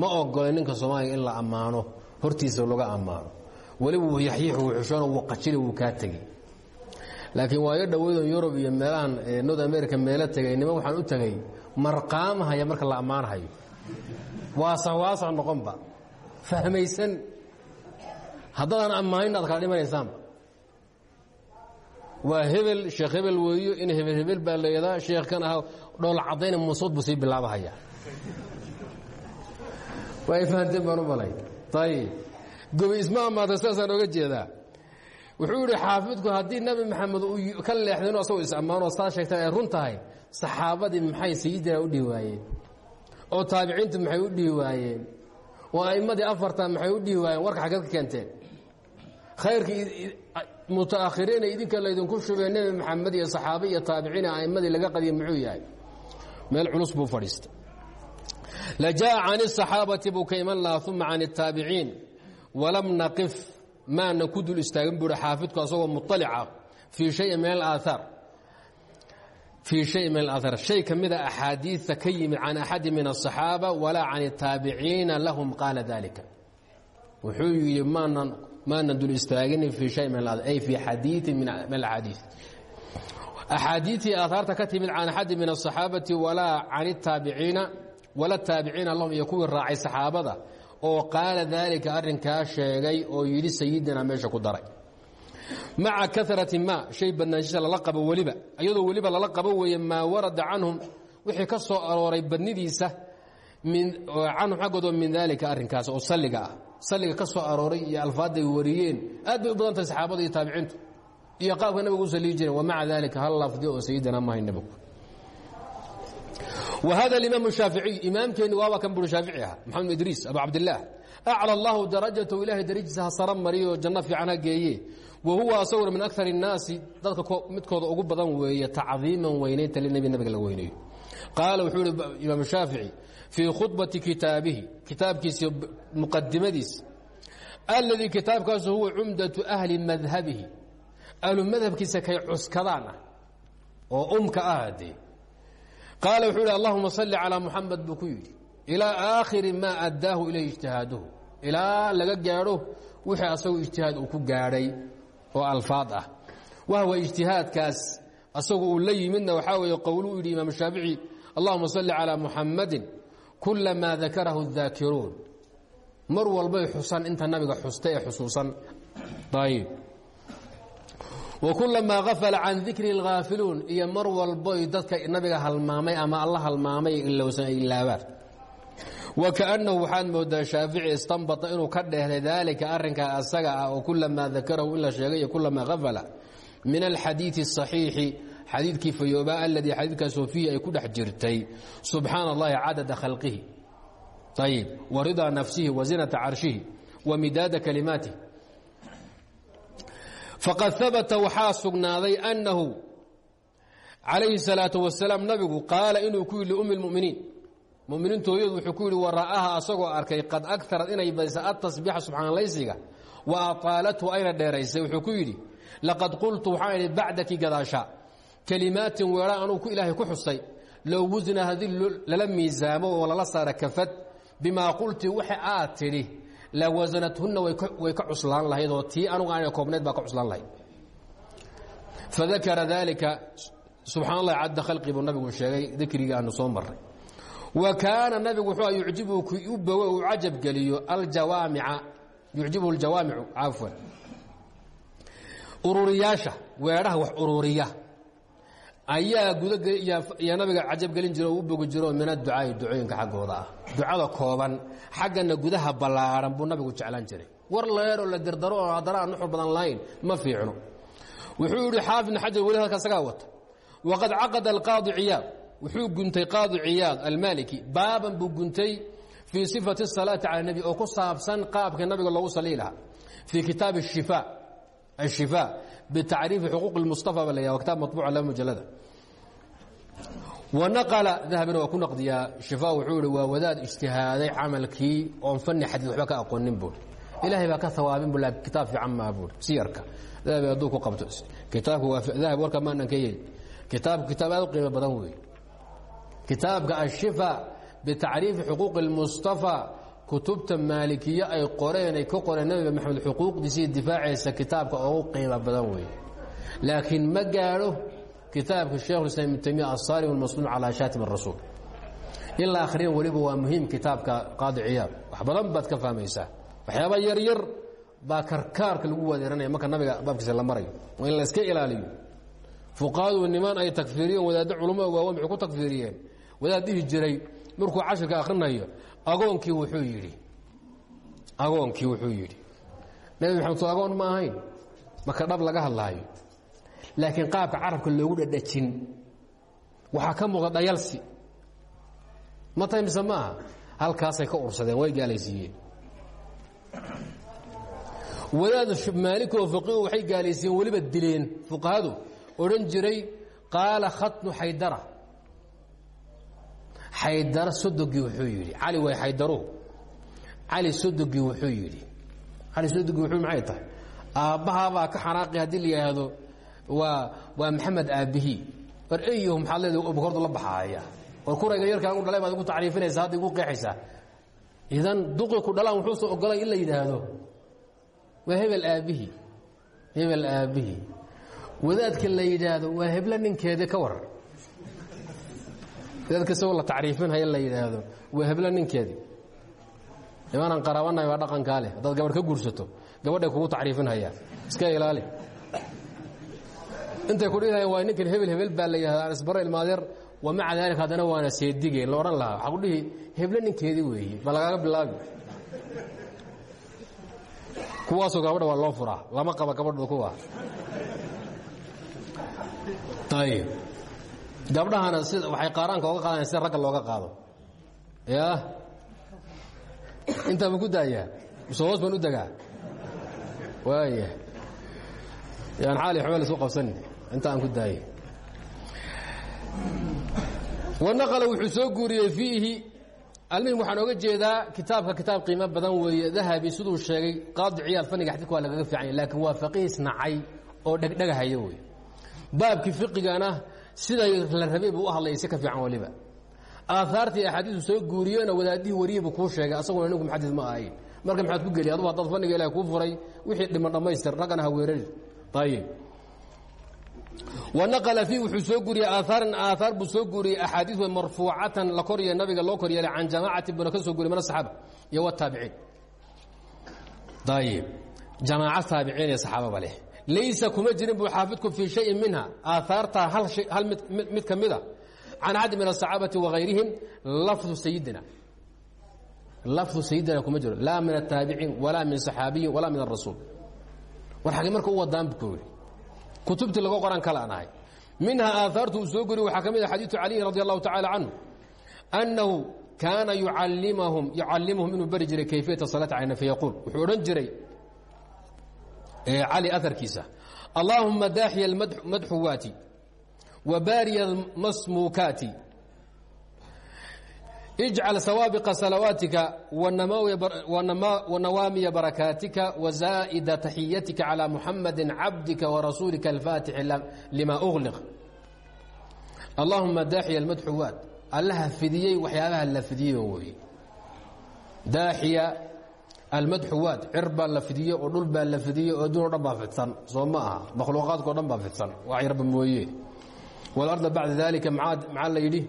S1: Ma ogole ninka soomaaliga in la ammaano hortiisa laga ammaano. Weliba wuu yaxyiix wuu xushoona wuu qajili wuu kaa tegi laakiin waayo dhoweydan yurub iyo meelahan north america meelo tegay nima waxaan u tegay marqaamahaya marka la ammaanhayo waasax waasax noqonba fahmaysan. Haddadaan ammaanin aad kala dhimanaysaanba waa hebel sheekh hebel weeyo in hebel hebel baa layadaa sheekhkan ah dhool caddayna musuud buu sii bilaabahaya. Way fahanteen baan u malay. Ayib gobi isma ammaanta sidaasaan oga jeedaa. Wuxuu yidhi xaafidku haddii nebi maxamed uu ka leexdeen asagoo is-ammaanoo saa sheegtaan ay run tahay. Saxaabadii maxay sayidina u dhihi waayeen? Oo taabiciintu maxay u dhihi oo a'immadii afartan maxay u dhihi warka xaggeed keenteen. Khayrkii mutaakhiriina idinka laydinku shubee nebi maxamed iyo saxaabe iyo taabiciin a'immadii laga qadiya muxuu yahay meel culus buu fadhiista lajaa can الصaxaabati buu ka iman lahaa uma can الtaabiciin walam naqif maanan ku dul istaagin buuhi xaafidku asagoo muطalica fii shayin min alaahaar fii shayin min alaahaar shay ka mida axaadiidta ka yimid can axadi min الصaxaaba walaa can الtaabiciina lahum qaala dalika wuxuu yidhi maanan maana dul istaagin fii hay min ay fii xadiiin min axaadiii axaadiitii aaaarta ka timid can axadi min asaxaabati walaa can taabiciina wala taabiciina lahum iyo kuwii raacay saxaabada oo qaala daalika arrinkaa sheegay oo yidhi sayidinaa meesha ku daray. Maca karati ma shay badnaanshiisa lala qabo weliba iyadoo weliba lala qabo weeye warada canhum wixii ka soo arooray badnidiisa canhum xaggoodo min daalika arrinkaas oo salliga ah salliga ka soo arooray iyo alfaadday wariyeen aad bay u badan tahay saxaabada iyo taabiciintu iyo qaabka nabiga u saliyi jireen wamaca daalika hal lafdi oo sayidina mahay nabigu وhذا الإmام الشhaaفiعي imaamkeeni waaba kan buri shaafici aha maxamed idriis abu cabdiلlah أclى الlahu darajaته ilahay darajdiisa ha saro mariyo janno fiican ha geeye wa huwa asaguna min أكثar الnaasi dadka midkooda ugu badan weeye tacdiima weynaynta linebi nabiga la weyneeyo qaala wuxuu ihi imaam الشhaafiعي fii khubati kitaabihi kitaabkiisa muqadimadiisa aladii kitaabkaas huwa cumdau ahli madhabihi. Ahlu madhabkiisa kay cuskadaan ah oo umka ah dee qaala wuxuu yidhi allahuma salli calaa muxamed buu ku yidhi. Ilaa aakhiri maa addaahu ilayh ijtihaaduhu. Ilaa laga gaadho wixii asagu ijtihaad uu ku gaadhay oo alfaad ah. Wahwa ijtihaadkaas asagu uu la yimidna waxaa weeye qowlu u yidhi imaam shaafici allahuma salli calaa muxammadin kulamaa dakarahu daakiruun mar walbay xusan inta nabiga xusta ee xusuusan ayb wkulamaa gafala can dikri اlghaafiluun iyo mar walboy dadka nabiga halmaamay ama alla halmaamay ilowsan ay ilaabaan wakaأnnahu waxaad moodaa shaafici istanbata inuu ka dheehday daalika arrinkaa asaga ah oo kulamaa dakarahu in la sheegay iyo kulamaa gafala min alxadiiثi الصaxiixi xadiidkii fayoobaa aladii xadiidkaasoo fiihi ay ku dhex jirtay subxaana اllahi cadada khalqihi ayb waridaa nafsihi wazinata carshihi wamidaada kalimaatih faqad habata waxaa sugnaaday annahu calayhi الsalaaةu wasalaam nabigu qaala inuu ku yidhi liummi اlmuminiin muminiintu hooyadu wuxuu ku yidhi wara'aha asagoo arkay qad akarad inay badisa atasbiixa subxaanalaysiga wa ataalathu ayna dheeraysay wuxuu ku yidhi laqad qultu waxaan idhi bacdaki gadaasha kelimaatin weedha anugu ku ilaahay ku xusay. Low wasna haddii lala miisaamo oo lala saara kafad bimaa qulti waxa aad tidhi la wasanathunna way ka cuslaan lahayd oo tii anugu aan koobnayd baa ka cuslaan lahayd. Fadakara daalika subxaan allahi cadda khalqi buu nabigu sheegay dikrigii aanu soo marray. Wa kaana nabigu wuxuu yucjibu u bogo uu cajab geliyo aljawaamica yucjibuhu aljawaamicu cafwan ururiyaasha weedhaha wax ururiya ayaa gudayaa nabiga cajabgelin jira oo u bogi jiro min adducaai ducooyinka xaggooda ah. Ducada kooban xaggana gudaha ballaaran buu nabigu jeclaan jiray. War leeroo la dardaro oo haddana nuxur badan lahayn ma fiicno. Wuxuu yidhi xaafid ibn xajar weli halka isagaa wata. Waqad caqada alqaadi ciyaad. Wuxuu guntay qaadi ciyaad almaliki baaban buu guntay fii sifati الsalaati cala nebi oo ku saabsan qaabka nabiga loogu salii lahaa fii kitaabi btacriifi xuquuq اmustafa ba la kitaab mabuuca laba mujalada wanaqala dahabina waa ku naqdiyaa shifa wuxuu ihi waa wadaad ijtihaaday camalkii oon fani xadiid waxba ka aqoonin buur ilaahay baa ka hawaabin bu kitaab fiican maa buur siyarka dahabi hadduu ku qabto kitaabku waa dahab warka maanan ka yeli kitaabku kitaab aad u qiimo badan wey kitaabka ashifa bitacriifi xuquuqi اlmustafaa kutubta maalikiye ay qoreen ay ka qoreen nabiga maxamed xuquuqdiisii difaacaysa kitaabka ugu qiimo badan weeye laakiin ma gaadho kitaabka sheikhulislaam ibn taymiya asaalim almasluum calaa shaatim arasuul in la akhriyan weliba waa muhiim kitaabka qaadi ciyaad. Wax badan baad ka fahmaysaa waxyaaba yar yar baa karkaarka lagu wadeeranaya marka nabiga baabkiisa la marayo waa in la iska ilaaliyo. Fuqahadu niman ay takfiiriyeen wadaaddo culumada waaweyn maxay ku takfiiriyeen? Wadaad dhihi jiray markuu cashirka akhrinayo agoonkii wuxuu yidhi. Agoonkii wuxuu yidhi. Nabi maxamed soo agoon ma ahayn? Marka dhab laga hadlaayo? Laakiin qaabka carabka loogu dhadhajin. Waxaa ka muuqda dhayalsi. Ma tahay mise ma aha? Halkaasay ka ursadeen way gaalaysiiyeen wadaad maalikoo faqihu waxay gaalaysiiyeen weliba dileen. Fuqahadu odhan jiray qaala khatnu xaydara xaydara sodogii wuxuu yidhi cali way xaydaruhu cali sodogii wuxuu yidhi cali sodogii wuxuu maxay tahay? Aabbahaabaa ka xanaaqi haddii la yidhaahdo waa waa maxamed aabbihii war eyahu maxaad leedahay bukordu la baxaaya. War kurayga yarkaan u dhalay baad igu tacriifinaysaa hadda igu qeexaysaa. Idan duqi ku dhalaan wuxuusa ogolay in la yidhaahdo. Waa hebel aabbihii hebel aabbihii wadaadka la yidhaahdo waa heblo ninkeedii ka warar wadaadka isagoo la tacriifinhaya la yidhaahdo waa heblo ninkeedii imaanaan qaraabanahay waa dhaqankaa leh haddaad gabadh ka guursato gabadhay kugu tacriifinhayaan iska ilaali. Intay ku dhihi waa ninkan hebel hebel baa la yidhahda anisbaro ilmaadeer wa maca daalika haddana waana seedigeen la odhan lahaa. Waxaa ku dhihi heblo ninkeedii weeye ba lagaaga bilaabi. Kuwaasoo gabadha waa loo furaa lama qaba gabadhooda kuwa. Ayib gabdhahana waxay qaaraanka oga qaadanayan sida ragga looga qaado. Ya? Intaa ma ku daayaa mise hoos baan u degaa waaya yaan xaali xuma la isu qabsanin inta aan ku daayay wanaqala wuxuu soo guuriyey fiihi. Almihim waxaan oga jeedaa kitaabka kitaab qiimo badan weeye. Dahabi siduu sheegay qaadi ciyaad fanniga xadidka waa lagaga fiican yahy laakiin waa faqiis nacay oo dhegdhegahaya wey baabkii fiqigana siday la rabay buu u hadlayay si ka fiican waliba. Aahaartii axaadiisu soo guuriyena wadaadihii wariyey buu kuu sheegay asaguna ninku muxadid ma ahayn. Marka maxaad ku geli adugu haddaad fanniga ilahi kuu furay wixii dhiman dhammaystir raggana ha weerari. Ayib wanaqala fiih wuxuu soo guuriyey aaaran aaaar buu soo guuriyey axaadiis way marfuucatan la korya nabiga loo kor yeelay can jamaacati buna ka soo guriy min asaxaaba iyo wataabiciin ayib jamaaca taabiciin ee saxaababa leh laysa kuma jirin buu xaafidku fii shayin minha. Aaaartaa hal mid ka mida can axadi min asaxaabati wagayrihim lafdu sayidina lafdu sayidina kuma jiro. Laa min ataabiciin walaa min saxaabiyin walaa min arasuul war xagee marka wadaan bu ku yidhi. Kutubtii qoran kale aan ahay. Minhaa aahaartu uu soo guriy waxaa ka mid a xadiiu caliyin radi allahu tacala canhu. Annahu kaana yucallimahum inuu bari jiray kayfiyata salaati calayna fayaquul wuxuu odhan jiray cali aharkiisa allaahuma daaxiya almadxuwaati wa baariya almasmuukaati. Ijcal sawaabiqa salawaatika wanawaamiya barakaatika wazaa'ida taxiyatika calى muxamadi cabdika warasuulika alfaatixi lima ugliq allahuma daaxiya almadxuwaat allaha fidiyey waxyaabaha la fidiyeyo weye. Daaxiya almadxuwaat cir baa la fidiyey oo dhul baa la fidiyey oo adduun o baa fidsan. Soo ma aha. Makhluuqaadka o dhan baa fidsan. Wax yarba mooye. Walarda bacda dalika maxaa la yidhi?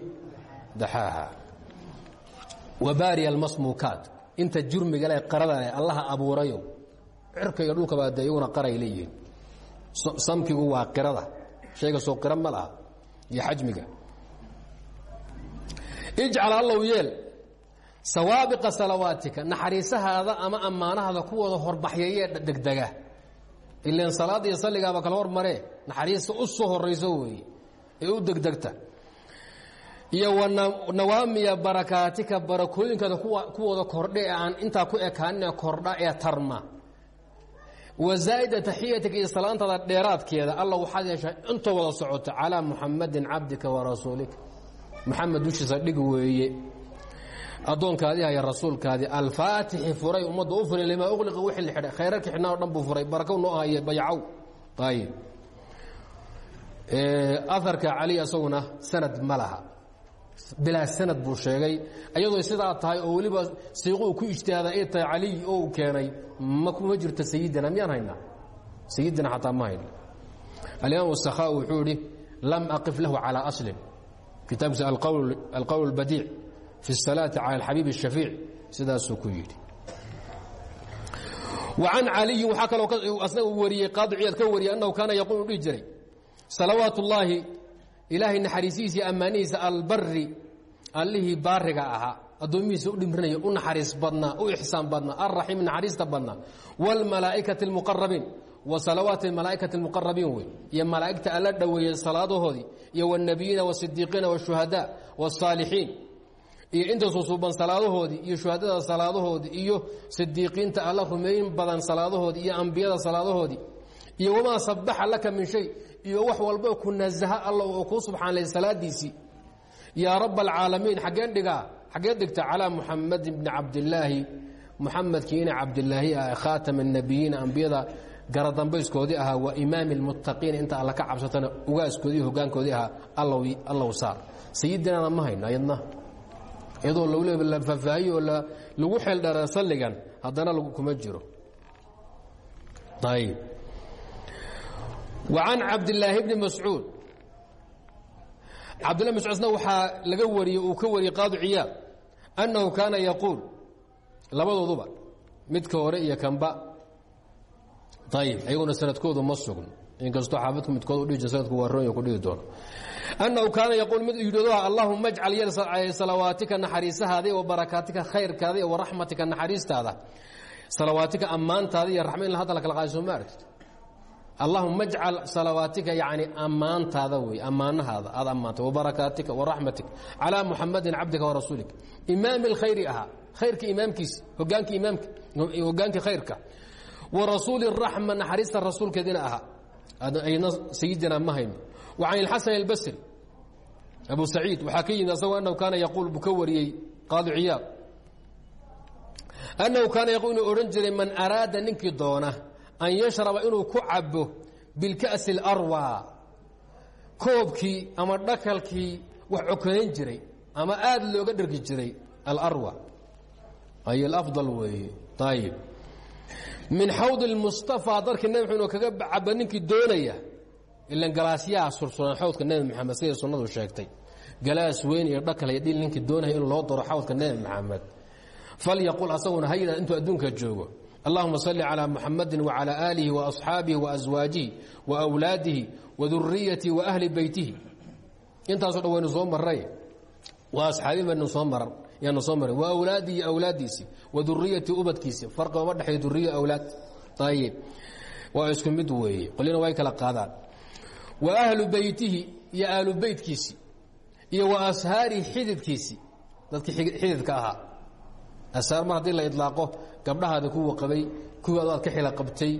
S1: Daxaaha. Wabaariya almasmuukaat. Inta jurmiga le qarada leh allaha abuurayo cirka iyo dhulkabaa de iyaguna qaray leeyihiin samkigu waa qirada. Shayga soo qira ma laha. Iyo xajmiga. Ijcal allow sawaabiqa salawaatika naxariisahaada ama ammaanahaada kuwooda horbaxyayee degdega. Ilan salaadda iyo salligaaba kala hormaree naxariista u soo weeye ee u degdegta. Iyo nawaamiya barakaatika barakooyinkaada kuwooda kordhe ee aan intaa ku ekaanin kordha ee tarma. Wazaa'ida taxiyatika iyo salaantaada dheeraadkeeda alla waxaad yeeshaa intoo wada socota calaa muxamadin cabdika wa rasuulika. Muxamed dushiisa dhig weeye addoonkaadii haya rasuulkaadii alfaatixi furay ummadda u furay limaa uqliqa wixii la xidhay khayrarkii xidhnaa o dhan buu furay. Barakow noo ahaye bayacow ayib aarka cali isaguna sanad ma laha. Bilaa sanad buu sheegay. Iyadoo sidaa tahay oo weliba siiquu ku ijtihaada ay tahay caliy oo keenay ma jirto sayidina miyaan haynaa sayidina xataa ma hayna. Alimaam sakhaa wuxuu idhi lam aqif lahu calىa aslin. Kitaabkiisa alqowl اlbadiic fi الsalaati calى اlxabiib الshafiic sidaasuu ku yidhi وcan caliyin waxaa kaloo asna uu wariyey qaadi ciyaad ka wariyey annahu kaana yaquul u dhihi jiray salawaat ullaahi ilaahay naxariisihiisa iyo ammaanihiisa albari allihii baariga ahaa addoomihiisa u dhimrinaya u naxariis badnaa u ixsaan badnaa alraxiim naxariista badnaa wاlmalaa'ikati اlmuqarabiin wa salawaati malaa'ikati اlmuqarabiin wey iyo malaa'igta alla dhoweeyey salaadahoodii iyo wاlnabiyiina wالsidiiqiina wالshuhadaa wالsaalixiin iyo inta susuuban salaadahoodii iyo shuhadada salaadahoodii iyo sidiiqiinta alla rumeeyin badan salaadahoodii iyo ambiyada salaadahoodii iyo wamaa sabaxa laka min shay iyo wax walba ku nasaha alla oo kuu subxaanlay salaadiisii. Yaa rab alcaalamiin xaggeen dhigaa xaggee dhigta calaa muxamadi bni cabdilaahi muxamedkii ina cabdilaahi ah khaatama anabiyiina ambiyada garadambayskoodii ahaa waa imaami lmuttaqiina inta alla ka cabsatana ugaaskoodii hogaankoodii ahaa allow saar. Sayidinaana ma hayno ayadna iyadoo la faahfaahiye oo lagu xeeldheera salligan haddana lagu kuma jiro. Ayb an cabdilaahi bni mascuud. Cabdillahi mascuudna waxaa laga wariyey uu ka wariyey qaadi ciyaad annahu kaana yaquul labadooduba midka hore iyo kanba. Ayb iyaguna sanadkoodu ma sugno inkastoo xaafidku midkood udhihi waa roonyo ku dhihi doono. أnnahu kaana yaquul mid yidhahdo allahuma ajcal yal salawaatika naxariisahaada wa barakaatika khayrkaada iyo waraxmatika naxariistaada salawaatika ammaantaada iyo raxma la kala qaada soo ma argtid allahuma ajcal salawaatika yani ammaantaada wey ammaanahaada aad ammaantay wabarakaatika waraxmatika calaa muxamadin cabdika warasuulik imaami اlkhayri ahaa khayrka imaamkiisa hogaanki imaamka hogaankii khayrka wa rasuuli raxma naxariista rasuulkeedina ahaa ayna sayidina ma wa can ilxasan albasri abu saciid waxaa ka yimid asagoo annahu kaana yaquul buu ka wariyey qaadi ciyaad annahu kaana yaquul inuu odhan jiray man araada ninkii doona an yashraba inuu ku cabo bilka'si اlarwa koobkii ama dhakalkii wax cokayn jiray ama aad looga dhergi jiray alarwa. Ay alafdal weeye. Ayib min xawd اlmustafaa darkii nebi mxamed kaga caba ninkii doonaya ilan galaasyaha sursuran xawdka nebi maxamed siday sunnadu sheegtay. Galaas weyn iyo dhakal iyo dhil ninkii doonaya in loo daro xawdka nebi maxamed. Falyaqul asaguna hayda intuu adduunka joogo. Allahuma salli calaa muxamadin wacalaa aalihi waasxaabihi waaswaajihi waawlaadihi waduriyatihi waahli beytihi intaasoo dhan waynu soo maray waa asxaabi baynu soo maran yaanu soo maray. Wa awlaadihi awlaaddiisii wa duriyati ubadkiisi. Farqi oma dhexeeya duriya awlaad. Ayib waa isku mid weeye. Qolina way kala qaadaan wa ahlu beytihi iyo ahlu beytkiisii iyo wa ashaarihi xididkiisii dadkii xididka ahaa. Asaar mar haddii la idlaaqo gabdhahaada kuwa qabay kuwii adaad ka xila qabtay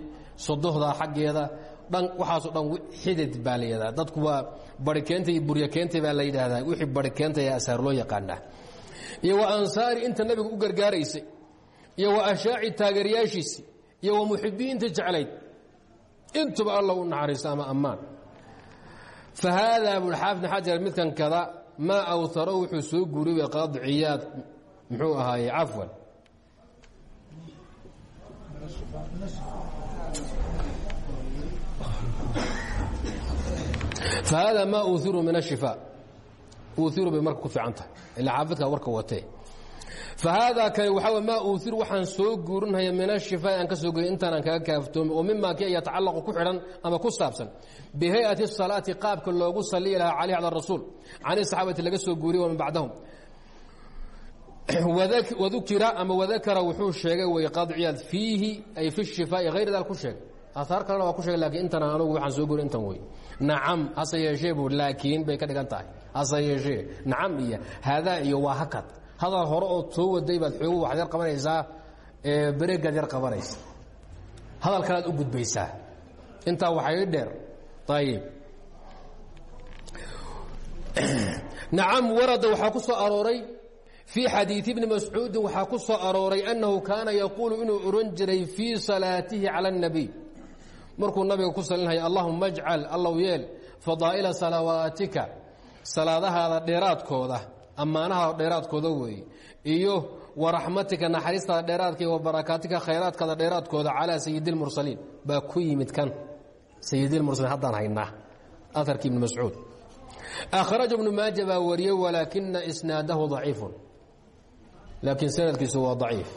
S1: sodohdaa xaggeeda dhan waxaasoo dhan xidid baa la yidhahdaa. Dadku waa barikeenta iyo buryakeenta baa la yidhaahdaa wixii barikeenta ee asaar loo yaqaanaa. Iyo wa ansaari inta nabiga u gargaaraysay iyo wa ashaaci taageerayaashiisii iyo wa muxibiinta jeclayd. Intuba alla u naxariisto ama ammaan fahaada buxaafid xajar midkan kada maa awharo wuxuu soo guuriyay qaadiciyaad muxuu ahaaye cafwan fahaada maa uiru min ashifaa uiru bay marka ku fiican tahay ilaa xaafidkaa warka watee fahaada kani waxaa maa uuir waxaan soo guurinhaya min ashifaa aan ka soo goya intaanaan kaga kaaftoomay oo mimaa kii yatacallaqu ku xidhan ama ku saabsan bihayati salaati qaabka loogu saliyi lahaa caleyh cala rasuul can saxaabati laga soo guuriye waman bacdahum wadukira ama wadakara wuxuu sheegay wayqadciyad fiihi ay fi shifaa'i hayr daal ku sheegay aaaar kalena waa ku sheegay laakiin intana anugu waxaan soo gorin intan wey nacam hase yeeshee bu laakiin bay ka dhigan tahay hase yeeshee nacam iyo haadaa iyo waa hakad hadal hore oo soo waday baad xoogu waxaad yar qabanaysaa bereegaad yar qabanaysa. Hadal kalead u gudbaysaa. Intaa waxay dheer ayib nacam warada waxaa ku soo arooray. Fii xadiii bni mascuudin waxaa ku soo arooray annahu kaana yaquulu inuu ohan jiray fii salaatihi cala اnabiy markuu nabiga ku salinhaya allahuma ajcal allow yeel fadaa'ila salawaatika salaadahaada dheeraadkooda ammaanaha dheeraadkooda weeye iyo waraxmatika naxariistaada dheeraadka iyo wabarakaatika khayraadkaada dheeraadkooda calaa sayidi اlmursaliin baa ku yimid kan sayidi lmursaliin haddaan haynaa. Aarkii ibni mascuud. Akhraja ibnu maaja baa wariyey walaakina isnaadahu daciifun. Laakiin sanadkiisu waa daciif.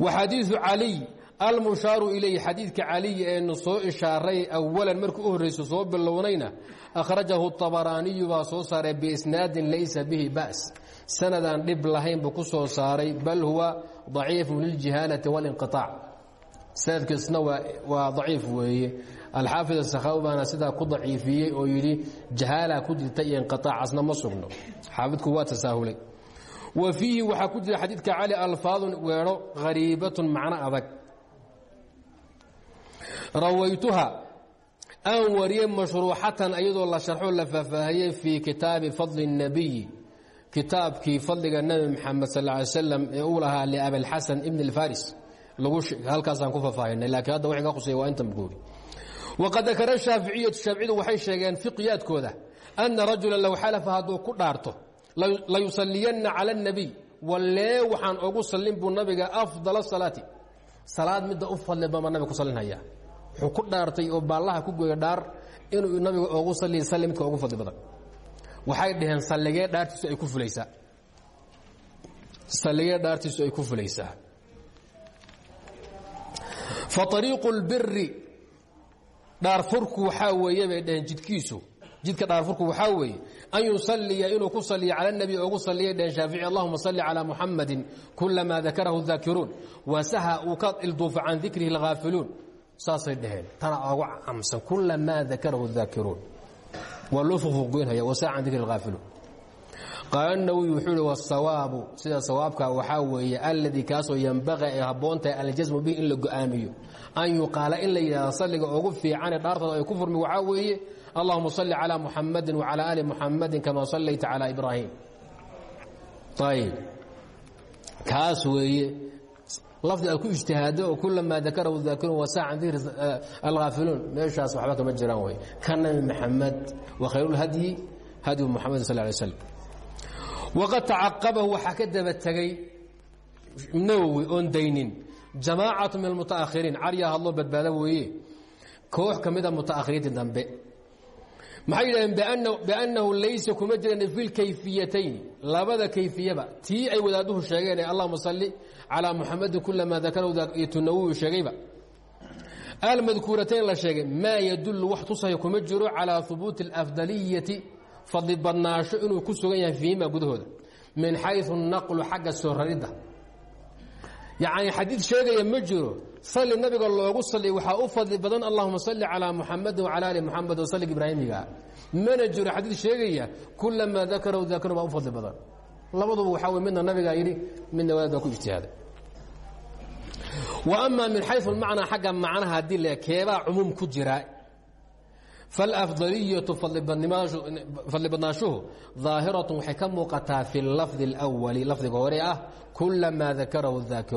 S1: Wa xadiiu caliy almushaaru ilayhi xadiidka caliyi eenu soo ishaaray awalan markii u horrayso soo bilownayna akhrajahu طabaraaniyu baa soo saaray biisnaadin laysa bihi ba's sanadaan dhib lahayn buu ku soo saaray bal huwa daciifu liljihaanati walinqiطaac sanadkiisna waa daciif weeye. Alxaafid asakhawi baana sidaa ku daciifiyey oo yidhi jahaalaa ku jirta iyo inqiaacasna ma sugno. Xaafidku waa tasaahulay. Wa fiihi waxaa ku jira xadiidka cali alfaadun weedho hariibatun macno adag rawaytuha aan wariyey mashruuxatan iyadoo la sharxo la faahfaahiyey fii kitaabi fadli الnabiyi kitaabkii fadliga nebi maxamed sal ly slam ee uu lahaa liabilxasan ibn اlfaris halkaasaan ku faahfaahinay laakiin hadda waxay ka qusaya waa intan buuri waqad dakara shaaficiyatu shaaficiyadu waxay sheegeen fiqiyaadkooda ana rajula low xalafa hadduu ku dhaarto layusaliyanna cala اnabiy wallee waxaan ogu sallin buu nabiga afdala salaati salaad midda u fadli bama nabiga ku sallinhaya wuxuu ku dhaartay oo baallaha ku gooya dhaar inuu nabiga ogu salliya salli ugu fadli badan. Waxay dhaheen salligee dhaartiisu ay ku fulaysaa. Salligee dhaartiisu ay ku fulaysaa. Fa ariiqu اlbiri dhaarfurku waxaa weeye bay dhaheen jidkiisu jidka dhaarfurku waxaa weeye an yusaliya inuu ku saliyo cala nabi oo gu saliyay dhaheen shaafici allahuma salli calaa muxamadin kulamaa dakarahu daakiruun wasaha uu ka ilduufa can dikrihi alghaafiluun saasay dhaheen tana ogu camsan kulamaa dakarahu daakiruun waa loo fufuuqgoynhaya wasaha can dikri alghaafiluun qaala nawiy wuxuu ihi wasawaabu sida sawaabka waxaa weeye alladii kaasoo yambaqa ay habboontahay aljasmu bihi in la go'aamiyo an yuqaala in la yidhahdo salliga ugu fiicane dhaartooda ay ku furmi waxaa weeye allahuma salli calى muxamadi wcalى ali muxamadi kama sallayta calى ibraahim ayb kaas weeye lafdi aad ku ijtihaado oo kulamaa dakarahu daakirun wasaa can dikri alghaafiluun meeshaas waxba kama jiraan wey ka nabi maxamed wa khayruulhadyi hadyu muxamadi sal lay slam waqad tacaqabahu waxaa ka daba tegey nawowi oon daynin jamaacatu min almutaakhiriin caryaa hadloo badbaada weeye koox ka mida mutaakhiriintii dambe maxay yidhahdeen biannahu laysa kuma jiran fi lkayfiyatayn labada kayfiyaba tii ay wadaaduhu sheegeen ee allahuma salli calaa muxamadin kulamaa dakarahu iyo tunawiyu sheegayba. Almadkuuratayn la sheegay maa yadullu wax tusaya kuma jiro calaa hubuuti alafdaliyati fadli badnaasho inuu ku sugan yahay fiihima gudahooda min xayu naqlu xagga soo raridda. Yacni xadiid sheegaya ma jiro sali nabiga loogu saliy waxaa u fadli badan allahuma salli calaa muxamadin wacala ali muxamed wasallig ibraahimiga mana jiro xadiid sheegaya kulamaa dakarahu daakirun baa u fadli badan. Labaduba waxaa wey midna nabigaa yidhi midna wadaadbaa ku ijtihaaday wa amaa min xayu lmacnaa xagga macnaha haddii le keebaa cumuum ku jira. Falafdaliyatu fadli badnaashuhu daahiratu waxay ka muuqataa fi lafdi اlwali lafdiga hore ah kulamaa dakarahu daakir